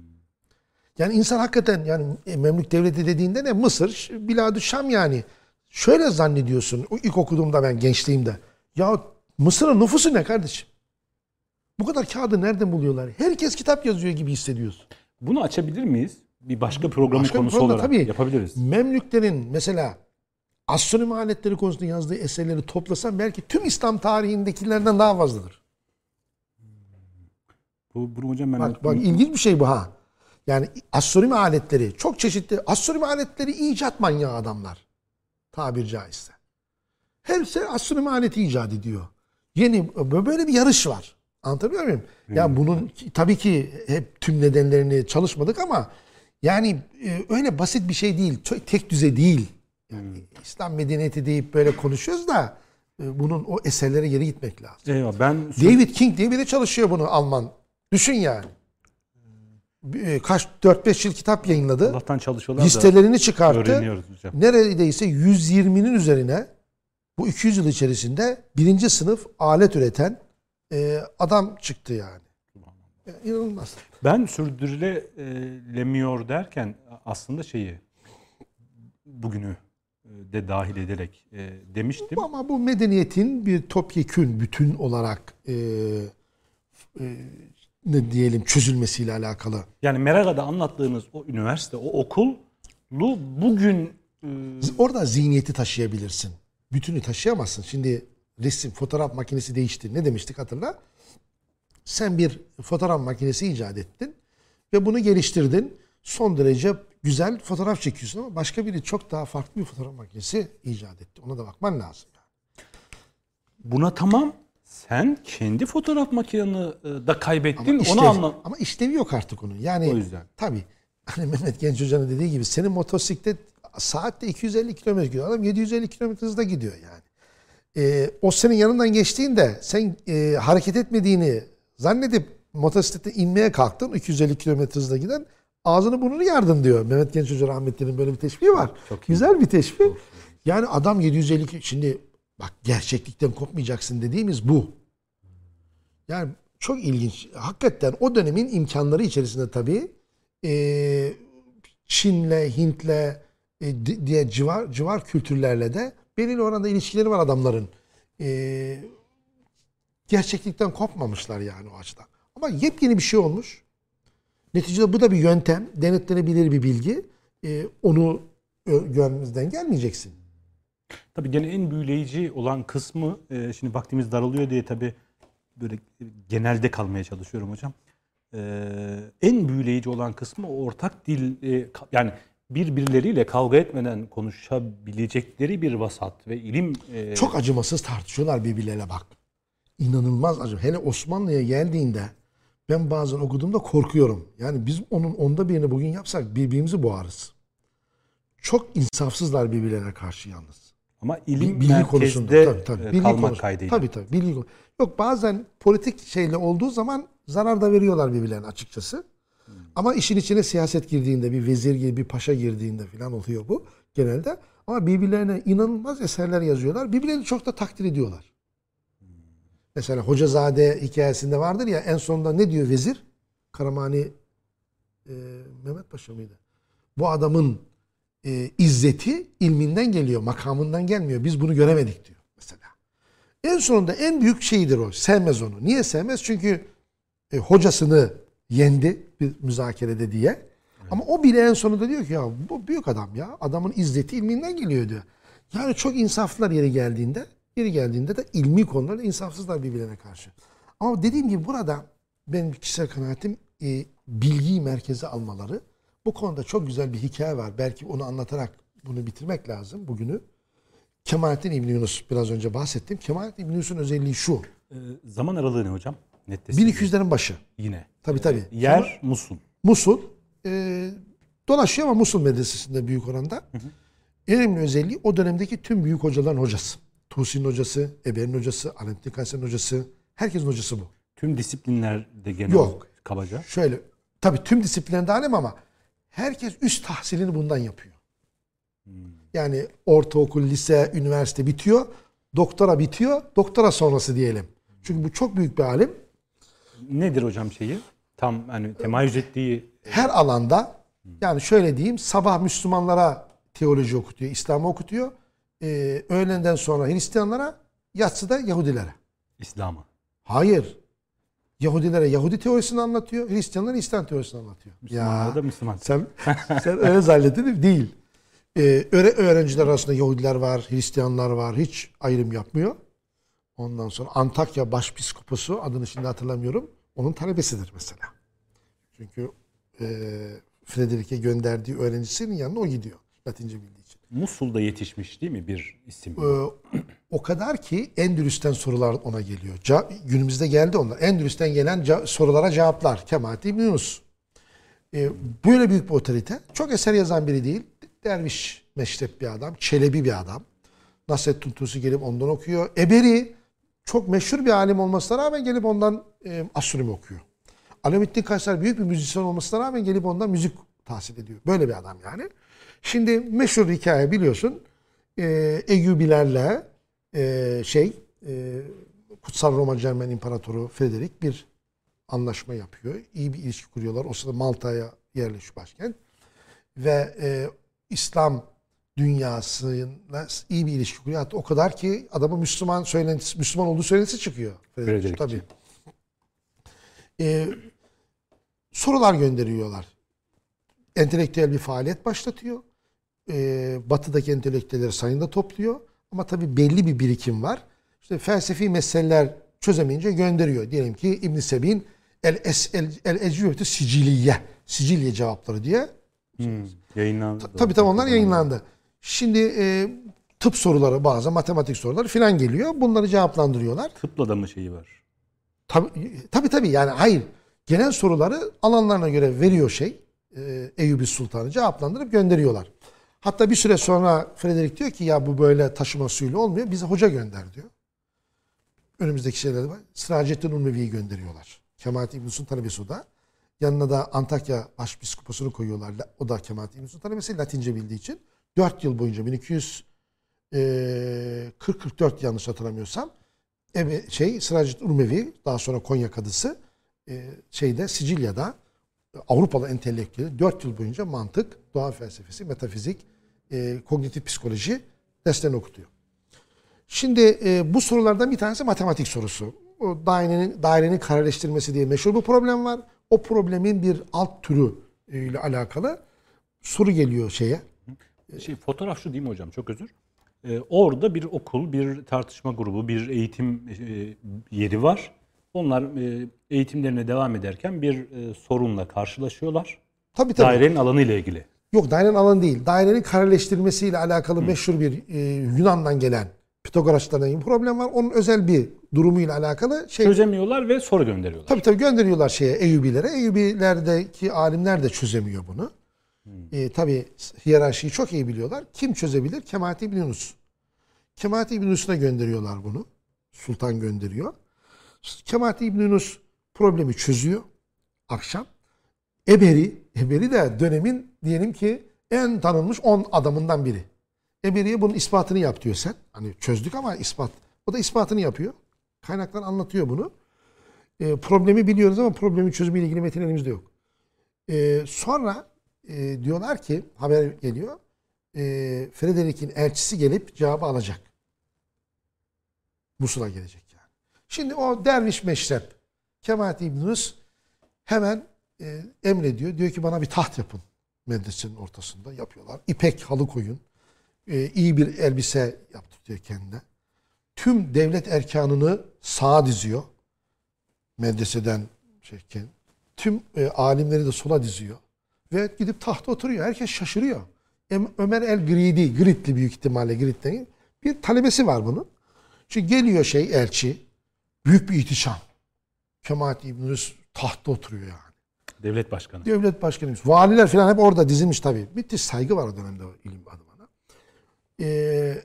Yani insan hakikaten yani e, Memlük Devleti dediğinde ne? Mısır, Biladü Şam yani. Şöyle zannediyorsun. İlk okuduğumda ben gençliğimde. Ya Mısır'ın nüfusu ne kardeşim? Bu kadar kağıdı nereden buluyorlar? Herkes kitap yazıyor gibi hissediyorsun. Bunu açabilir miyiz? Bir başka programın Başka bir konusu program, olarak tabii. yapabiliriz. Memlüklerin mesela astronomi aletleri konusunda yazdığı eserleri toplasan belki tüm İslam tarihindekilerden daha fazladır. Bu, bunu hocam ben Bak, bak ilginç bir şey bu ha. Yani astronomi aletleri çok çeşitli. Astronomi aletleri icat manyağı adamlar. Tabir caizse. Hepsi astronomi aleti icat ediyor. Yeni böyle bir yarış var. Anlatabiliyor muyum? Ya bunun tabii ki hep tüm nedenlerini çalışmadık ama yani e, öyle basit bir şey değil. Çok tek düze değil. Yani İslam medeniyeti deyip böyle konuşuyoruz da e, bunun o eserlere geri gitmek lazım. Eyvah, ben David King diye biri çalışıyor bunu Alman. Düşün yani. Bir- Kaç 4-5 yıl kitap yayınladı. Allah'tan çalışıyorlar Listelerini çıkarttı. Neredeyse 120'nin üzerine bu 200 yıl içerisinde birinci sınıf alet üreten e, adam çıktı yani. Ya, İnanılmaz. Ben sürdürülemiyor derken aslında şeyi bugünü e, de dahil ederek e, demiştim. Ama bu medeniyetin bir topyekün bütün olarak e, e, ne diyelim çözülmesiyle alakalı. Yani Meraga'da anlattığınız o üniversite, o okulu bugün e, Orada zihniyeti taşıyabilirsin. Bütünü taşıyamazsın. Şimdi resim, fotoğraf makinesi değişti. Ne demiştik hatırla? Sen bir fotoğraf makinesi icat ettin ve bunu geliştirdin. Son derece güzel fotoğraf çekiyorsun ama başka biri çok daha farklı bir fotoğraf makinesi icat etti. Ona da bakman lazım. buna tamam. Sen kendi fotoğraf makineni e, da kaybettin. Ama, işlev- Onu anla. ama işlevi yok artık onun. Yani O yüzden. Tabii. Hani Mehmet Genç Hoca'nın dediği gibi senin motosiklet saatte 250 kilometre gidiyor. Adam 750 kilometre hızda gidiyor yani. Ee, o senin yanından geçtiğinde sen e, hareket etmediğini zannedip motosiklete inmeye kalktın 250 kilometre hızla giden ağzını burnunu yardın diyor. Mehmet Genç Hoca rahmetlinin böyle bir teşbihi var. çok iyi. Güzel bir teşbih. Yani adam 750 ki- şimdi bak gerçeklikten kopmayacaksın dediğimiz bu. Yani çok ilginç. Hakikaten o dönemin imkanları içerisinde tabii e, Çin'le, Hint'le e, di- diye civar civar kültürlerle de belirli oranda ilişkileri var adamların. E, gerçeklikten kopmamışlar yani o açıdan. Ama yepyeni bir şey olmuş. Neticede bu da bir yöntem, denetlenebilir bir bilgi. Onu görmezden gelmeyeceksin. Tabii gene en büyüleyici olan kısmı e, şimdi vaktimiz daralıyor diye tabii böyle genelde kalmaya çalışıyorum hocam. E, en büyüleyici olan kısmı ortak dil e, yani birbirleriyle kavga etmeden konuşabilecekleri bir vasat ve ilim Çok acımasız tartışıyorlar birbirlerine bak. İnanılmaz acı. Hele Osmanlı'ya geldiğinde ben bazen okuduğumda korkuyorum. Yani biz onun onda birini bugün yapsak birbirimizi boğarız. Çok insafsızlar birbirlerine karşı yalnız. Ama ilim Bilgi konusunda merkezde tabii tabii. e, Bilgi kalmak kaydıyla. Tabii tabii. Bilgi Yok bazen politik şeyle olduğu zaman zarar da veriyorlar birbirlerine açıkçası. Ama işin içine siyaset girdiğinde, bir vezir gibi, bir paşa girdiğinde falan oluyor bu genelde. Ama birbirlerine inanılmaz eserler yazıyorlar. Birbirlerini çok da takdir ediyorlar. Mesela Hocazade hikayesinde vardır ya en sonunda ne diyor vezir? Karamani e, Mehmet Paşa mıydı? Bu adamın e, izzeti ilminden geliyor, makamından gelmiyor. Biz bunu göremedik diyor mesela. En sonunda en büyük şeydir o. Sevmez onu. Niye sevmez? Çünkü e, hocasını yendi bir müzakerede diye. Ama o bile en sonunda diyor ki ya bu büyük adam ya. Adamın izzeti ilminden geliyor diyor. Yani çok insaflılar yeri geldiğinde, yeri geldiğinde de ilmi konularda insafsızlar birbirlerine karşı. Ama dediğim gibi burada benim kişisel kanaatim e, bilgiyi merkeze almaları. Bu konuda çok güzel bir hikaye var. Belki onu anlatarak bunu bitirmek lazım bugünü. Kemalettin İbni Yunus biraz önce bahsettim. Kemalettin İbni Yunus'un özelliği şu. Ee, zaman aralığı ne hocam? Netlesin. 1200'lerin başı. Yine. Tabii tabii. Yer Musul. Musul. E, dolaşıyor ama Musul medresesinde büyük oranda. En önemli özelliği o dönemdeki tüm büyük hocaların hocası. Tusi'nin hocası, Eber'in hocası, Alaaddin Kayser'in hocası. Herkesin hocası bu. Tüm disiplinlerde genel Yok. kabaca. Şöyle, tabii tüm disiplinlerde alem ama herkes üst tahsilini bundan yapıyor. Yani ortaokul, lise, üniversite bitiyor. Doktora bitiyor. Doktora sonrası diyelim. Çünkü bu çok büyük bir alim. Nedir hocam şeyi? Tam hani temayüz ettiği Her alanda yani şöyle diyeyim sabah Müslümanlara teoloji okutuyor, İslam'ı okutuyor. Ee, öğlenden sonra Hristiyanlara, yatsıda Yahudilere. İslam'ı. Hayır. Yahudilere Yahudi teorisini anlatıyor, Hristiyanlara İslam teorisini anlatıyor. Müslümanlara da Müslüman. Sen, sen öyle zannettin değil mi? Değil. Ee, öğre- öğrenciler arasında Yahudiler var, Hristiyanlar var. Hiç ayrım yapmıyor. Ondan sonra Antakya Başpiskoposu adını şimdi hatırlamıyorum. Onun talebesidir mesela. Çünkü e, Frederick'e gönderdiği öğrencisinin yanına o gidiyor. Latince bildiği. Musul'da yetişmiş değil mi bir isim? Ee, o kadar ki Endülüs'ten sorular ona geliyor. Ca- günümüzde geldi onlar. Endülüs'ten gelen ca- sorulara cevaplar. Kemalettin İbn Yunus. Ee, böyle büyük bir otorite. Çok eser yazan biri değil. Derviş meşrep bir adam. Çelebi bir adam. Nasrettin Tusi gelip ondan okuyor. Eberi çok meşhur bir alim olmasına rağmen gelip ondan e, astronomi okuyor. Alamettin Kayser büyük bir müzisyen olmasına rağmen gelip ondan müzik tahsil ediyor. Böyle bir adam yani. Şimdi meşhur hikaye biliyorsun. E, Eyyubilerle e, şey e, Kutsal Roma Cermen İmparatoru Frederick bir anlaşma yapıyor. İyi bir ilişki kuruyorlar. O sırada Malta'ya yerleşiyor başkent. Ve e, İslam dünyasıyla iyi bir ilişki kuruyor. Hatta o kadar ki adamın Müslüman söylentisi, Müslüman olduğu söylentisi çıkıyor. Frederick. Frederick. Tabii. E, sorular gönderiyorlar. Entelektüel bir faaliyet başlatıyor. E, batıdaki entelektüelleri sayında topluyor. Ama tabii belli bir birikim var. İşte felsefi meseleler çözemeyince gönderiyor. Diyelim ki İbn Sebin el es el, el ecrübetü siciliye Sicilye cevapları diye. Hmm, yayınlandı. Tabii tabii onlar yayınlandı. Şimdi e, tıp soruları bazen matematik soruları filan geliyor. Bunları cevaplandırıyorlar. Tıpla da mı şeyi var? Tabii tabii, tabii yani hayır. Genel soruları alanlarına göre veriyor şey. E, Eyyubi Sultan'ı cevaplandırıp gönderiyorlar. Hatta bir süre sonra Frederick diyor ki ya bu böyle taşıma suyuyla olmuyor. Bize hoca gönder diyor. Önümüzdeki şeyler var. Sıracettin Ulmevi'yi gönderiyor. Kemalettin İbn Sultan talebesi o da. Yanına da Antakya Başpiskoposunu koyuyorlar. O da Kemalettin İbn Sultan talebesi Latince bildiği için. 4 yıl boyunca 1240-44 yanlış hatırlamıyorsam şey Sıracettin Ulmevi daha sonra Konya kadısı e, şeyde Sicilya'da Avrupalı entelektüeli 4 yıl boyunca mantık, doğa felsefesi, metafizik, e, kognitif psikoloji derslerini okutuyor. Şimdi e, bu sorulardan bir tanesi matematik sorusu. O dairenin, dairenin kareleştirmesi diye meşhur bir problem var. O problemin bir alt türü e, ile alakalı soru geliyor şeye. Şey, fotoğraf şu değil mi hocam? Çok özür. Ee, orada bir okul, bir tartışma grubu, bir eğitim e, yeri var. Onlar e, eğitimlerine devam ederken bir e, sorunla karşılaşıyorlar. Tabii tabii. Dairenin alanı ile ilgili. Yok dairenin alanı değil. Dairenin kareleştirmesiyle alakalı meşhur bir e, Yunan'dan gelen Pitagorasçılardan bir problem var. Onun özel bir durumuyla alakalı şey Çözemiyorlar ve soru gönderiyorlar. Tabii tabii gönderiyorlar şeye Eyyubilere. Eyyubilerdeki alimler de çözemiyor bunu. E, tabii hiyerarşiyi çok iyi biliyorlar. Kim çözebilir? Kemalettin İbn Yunus. Kemalettin İbn Yunus'a gönderiyorlar bunu. Sultan gönderiyor. Kemalettin İbn Yunus problemi çözüyor akşam. Eberi, Eberi de dönemin diyelim ki en tanınmış 10 adamından biri. Eberi'ye bunun ispatını yap diyor sen. Hani çözdük ama ispat. O da ispatını yapıyor. Kaynaklar anlatıyor bunu. E, problemi biliyoruz ama problemin çözümüyle ilgili metin elimizde yok. E, sonra e, diyorlar ki haber geliyor. E, Frederick'in elçisi gelip cevabı alacak. Musul'a gelecek yani. Şimdi o derviş meşrep Kemalettin İbn Yunus hemen e, emrediyor. Diyor ki bana bir taht yapın medresenin ortasında. Yapıyorlar. İpek halı koyun. E, iyi bir elbise yaptırıyor kendine. Tüm devlet erkanını sağa diziyor. Medreseden şeyken. Tüm e, alimleri de sola diziyor. Ve gidip tahta oturuyor. Herkes şaşırıyor. Ömer el Gridi, Giritli büyük ihtimalle Girit'ten bir talebesi var bunun. Şimdi geliyor şey elçi. Büyük bir ihtişam. Kemalettin İbn Yunus tahtta oturuyor yani. Devlet başkanı. Devlet başkanıymış. Valiler falan hep orada dizilmiş tabii. Müthiş saygı var o dönemde o ilim adamına. Ee,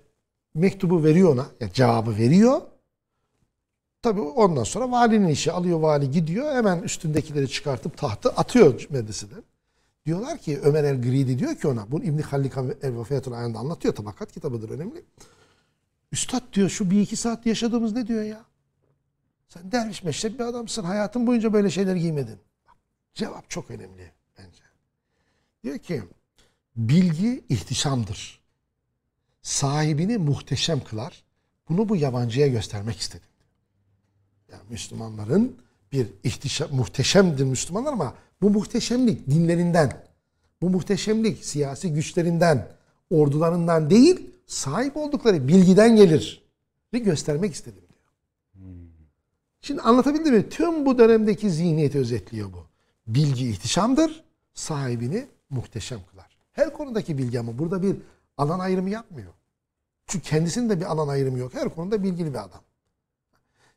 mektubu veriyor ona. Yani cevabı veriyor. Tabii ondan sonra valinin işi. Alıyor vali gidiyor. Hemen üstündekileri çıkartıp tahtı atıyor medreseden. Diyorlar ki Ömer el Gridi diyor ki ona. Bunu İbn-i Hallikan el Vefayatul Ayan'da anlatıyor. Tabakat kitabıdır önemli. Üstad diyor şu bir iki saat yaşadığımız ne diyor ya? Sen derviş meşrep bir adamsın. Hayatın boyunca böyle şeyler giymedin. Cevap çok önemli bence. Diyor ki bilgi ihtişamdır. Sahibini muhteşem kılar. Bunu bu yabancıya göstermek istedim. Yani Müslümanların bir ihtişam, muhteşemdir Müslümanlar ama bu muhteşemlik dinlerinden, bu muhteşemlik siyasi güçlerinden, ordularından değil, sahip oldukları bilgiden gelir. Ve göstermek istedim. Şimdi anlatabildim mi? Tüm bu dönemdeki zihniyeti özetliyor bu. Bilgi ihtişamdır, sahibini muhteşem kılar. Her konudaki bilgi ama burada bir alan ayrımı yapmıyor. Çünkü kendisinin de bir alan ayrımı yok. Her konuda bilgili bir adam.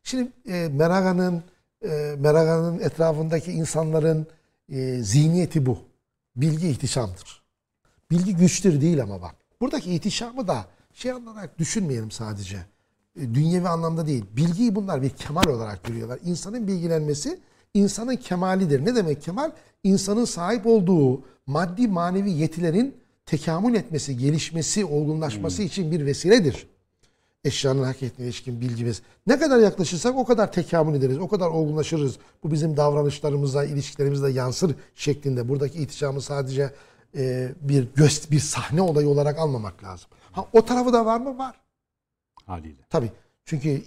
Şimdi e, Meraga'nın e, Meraga'nın etrafındaki insanların e, zihniyeti bu. Bilgi ihtişamdır. Bilgi güçtür değil ama bak. Buradaki ihtişamı da şey olarak düşünmeyelim sadece. E, dünyevi anlamda değil. Bilgiyi bunlar bir kemal olarak görüyorlar. İnsanın bilgilenmesi insanın kemalidir. Ne demek kemal? İnsanın sahip olduğu maddi manevi yetilerin tekamül etmesi, gelişmesi, olgunlaşması için bir vesiledir. Eşyanın hakikatine ilişkin bilgimiz. Ne kadar yaklaşırsak o kadar tekamül ederiz, o kadar olgunlaşırız. Bu bizim davranışlarımıza, ilişkilerimizde yansır şeklinde. Buradaki ihtişamı sadece e, bir göst bir sahne olayı olarak almamak lazım. Ha o tarafı da var mı? Var. Haliyle. Tabii. Çünkü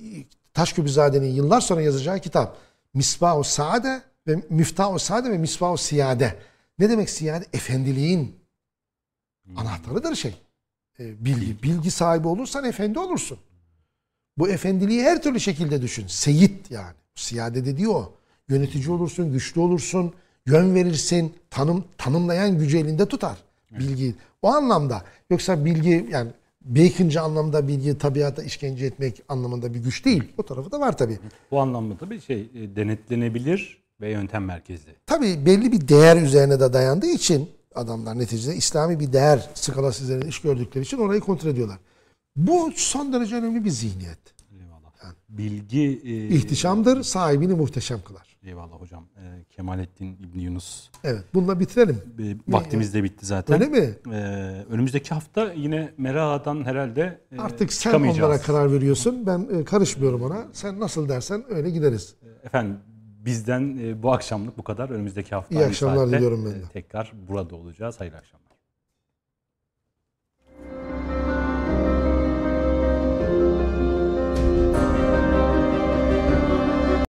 Taşköprüzade'nin yıllar sonra yazacağı kitap Misbah-ı Saade ve Miftah-ı Saade ve Misbah-ı Siyade. Ne demek siyade? Efendiliğin anahtarıdır şey. E, bilgi. Bilgi sahibi olursan efendi olursun. Bu efendiliği her türlü şekilde düşün. Seyit yani. Siyade dediği o. Yönetici olursun, güçlü olursun, yön verirsin, tanım tanımlayan gücü elinde tutar. Bilgi. O anlamda. Yoksa bilgi yani Bacon'cı anlamda bilgi tabiata işkence etmek anlamında bir güç değil. O tarafı da var tabii. Bu anlamda da bir şey e, denetlenebilir ve yöntem merkezli. Tabii belli bir değer üzerine de dayandığı için adamlar neticede İslami bir değer skalası üzerinde iş gördükleri için orayı kontrol ediyorlar. Bu son derece önemli bir zihniyet. Eyvallah. Bilgi e, İhtişamdır, sahibini muhteşem kılar. Eyvallah hocam. E, Kemalettin İbni Yunus. Evet, bununla bitirelim. E, vaktimiz de bitti zaten. Öyle mi? E, önümüzdeki hafta yine Mera'dan herhalde e, Artık sen onlara karar veriyorsun. Ben e, karışmıyorum ona. Sen nasıl dersen öyle gideriz. Efendim bizden e, bu akşamlık bu kadar. Önümüzdeki hafta İyi akşamlar saatte, diliyorum ben de. e, tekrar burada olacağız. Hayırlı akşamlar.